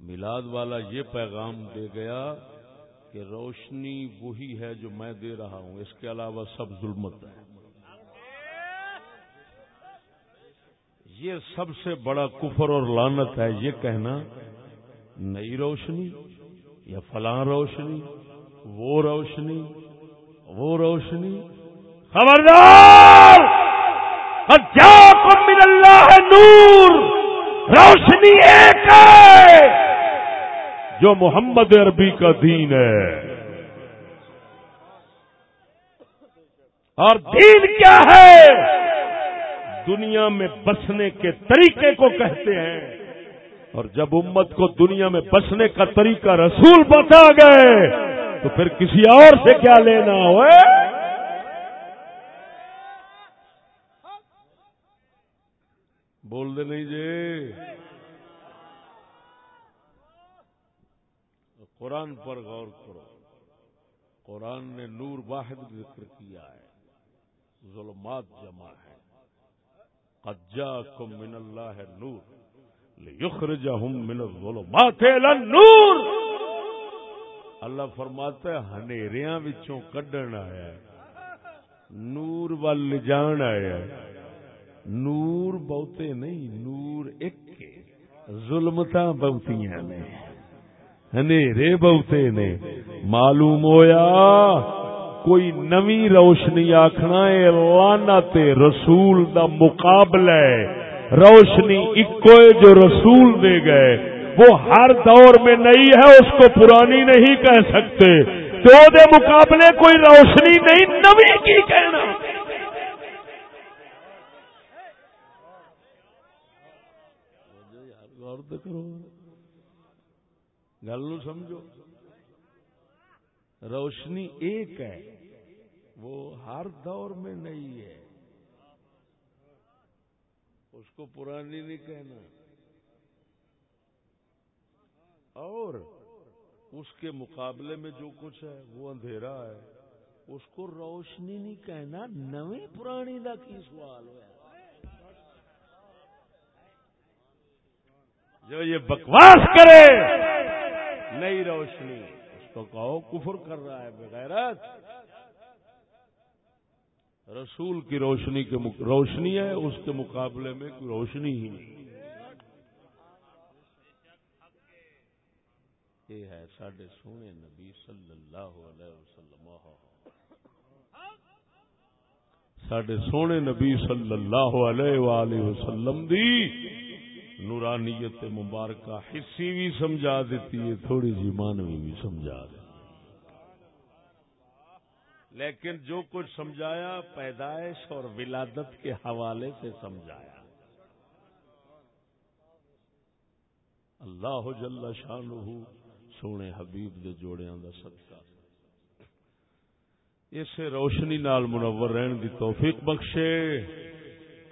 میلاد والا یہ پیغام دے گیا کہ روشنی وہی ہے جو میں دے رہا ہوں۔ اس کے علاوہ سب ظلمت ہے۔ یہ سب سے بڑا کفر اور لانت ہے یہ کہنا، نئی روشنی یا فلاں روشنی، وہ روشنی وہ روشنی۔ خبردار! من اللہ نور! روشنی ایک ہے۔ جو محمد عربی کا دین ہے۔ اور دین کیا ہے؟ دنیا میں بسنے کے طریقے کو کہتے ہیں۔ اور جب امت کو دنیا میں بسنے کا طریقہ رسول بتا گئے، تو پھر کسی اور سے کیا لینا ہوئے؟ بول دے نہیں جی۔ قرآن پر غور کرو۔ قرآن نے نور واحد ذکر کیا ہے۔ ظلمات جمع ہے قجا کم من اللہ نور یخرجہم من الظلمات نور اللہ فرماتا ہے، ہنیریاں وچوں کڈن آیا ہے۔ نور وال جان آیا ہے۔ نور بہتے نہیں، نور ایک ظلمت بہتیاں نے ہنیرے بہتے نے معلوم ہویا، کوئی نوی روشنی آخنا ہے لانا تے رسول دا مقابلہ ہے۔ روشنی اکو جو رسول دے گئے۔ وہ ہر دور میں نئی ہے، اس کو پرانی نہیں کہہ سکتے۔ تو دے مقابلے کوئی روشنی نہیں، نوی کی کہنا۔ کرو۔ گل نو سمجھو۔ روشنی ایک ہے، وہ ہر دور میں نہیں ہے۔ اس کو پرانی نہیں کہنا۔ اور اس کے مقابلے میں جو کچھ ہے، وہ اندھیرا ہے۔ اس کو روشنی نہیں کہنا، نویں پرانی کا کی سوال ہوا جو یہ بکواس کرے، نئی روشنی۔ اس کو کہو، کفر کر رہا ہے بغیرت رسول کی روشنی کے روشنی ہے، اس کے مقابلے میں کوئی روشنی ہی نہیں۔ یہ ہے ساڈے سونے نبی صلی اللہ علیہ وسلم۔ ساڈے سونے نبی صلی اللہ علیہ وآلہ وسلم دی نورانیت مبارکہ حصی بھی سمجھا دیتی ہے، تھوڑی جی مانوی بھی سمجھا دیتی لیکن جو کچھ سمجھایا، پیدائش اور ولادت کے حوالے سے سمجھایا۔ اللہ جل شان سونے حبیب دے جوڑیاں دا صدقہ۔ اسے روشنی نال منور رہن دی توفیق بخشے۔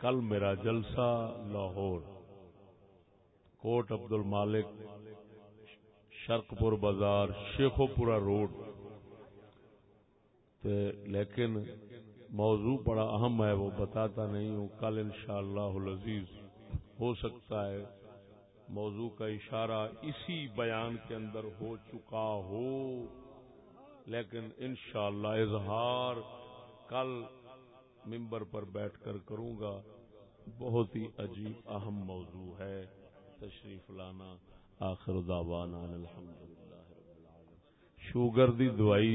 کل میرا جلسہ لاہور۔ کوٹ عبد المالک شرک پور بازار شیخو پورا روڈ۔ تے لیکن موضوع بڑا اہم ہے، وہ بتاتا نہیں ہوں، کل انشاءاللہ العزیز ہو سکتا ہے۔ موضوع کا اشارہ اسی بیان کے اندر ہو چکا ہو، لیکن انشاءاللہ اظہار کل ممبر پر بیٹھ کر کروں گا۔ بہت ہی عجیب اہم موضوع ہے۔ تشریف لانا آخر دعوانا الحمدللہ رب العالمين شوگر دی دوائی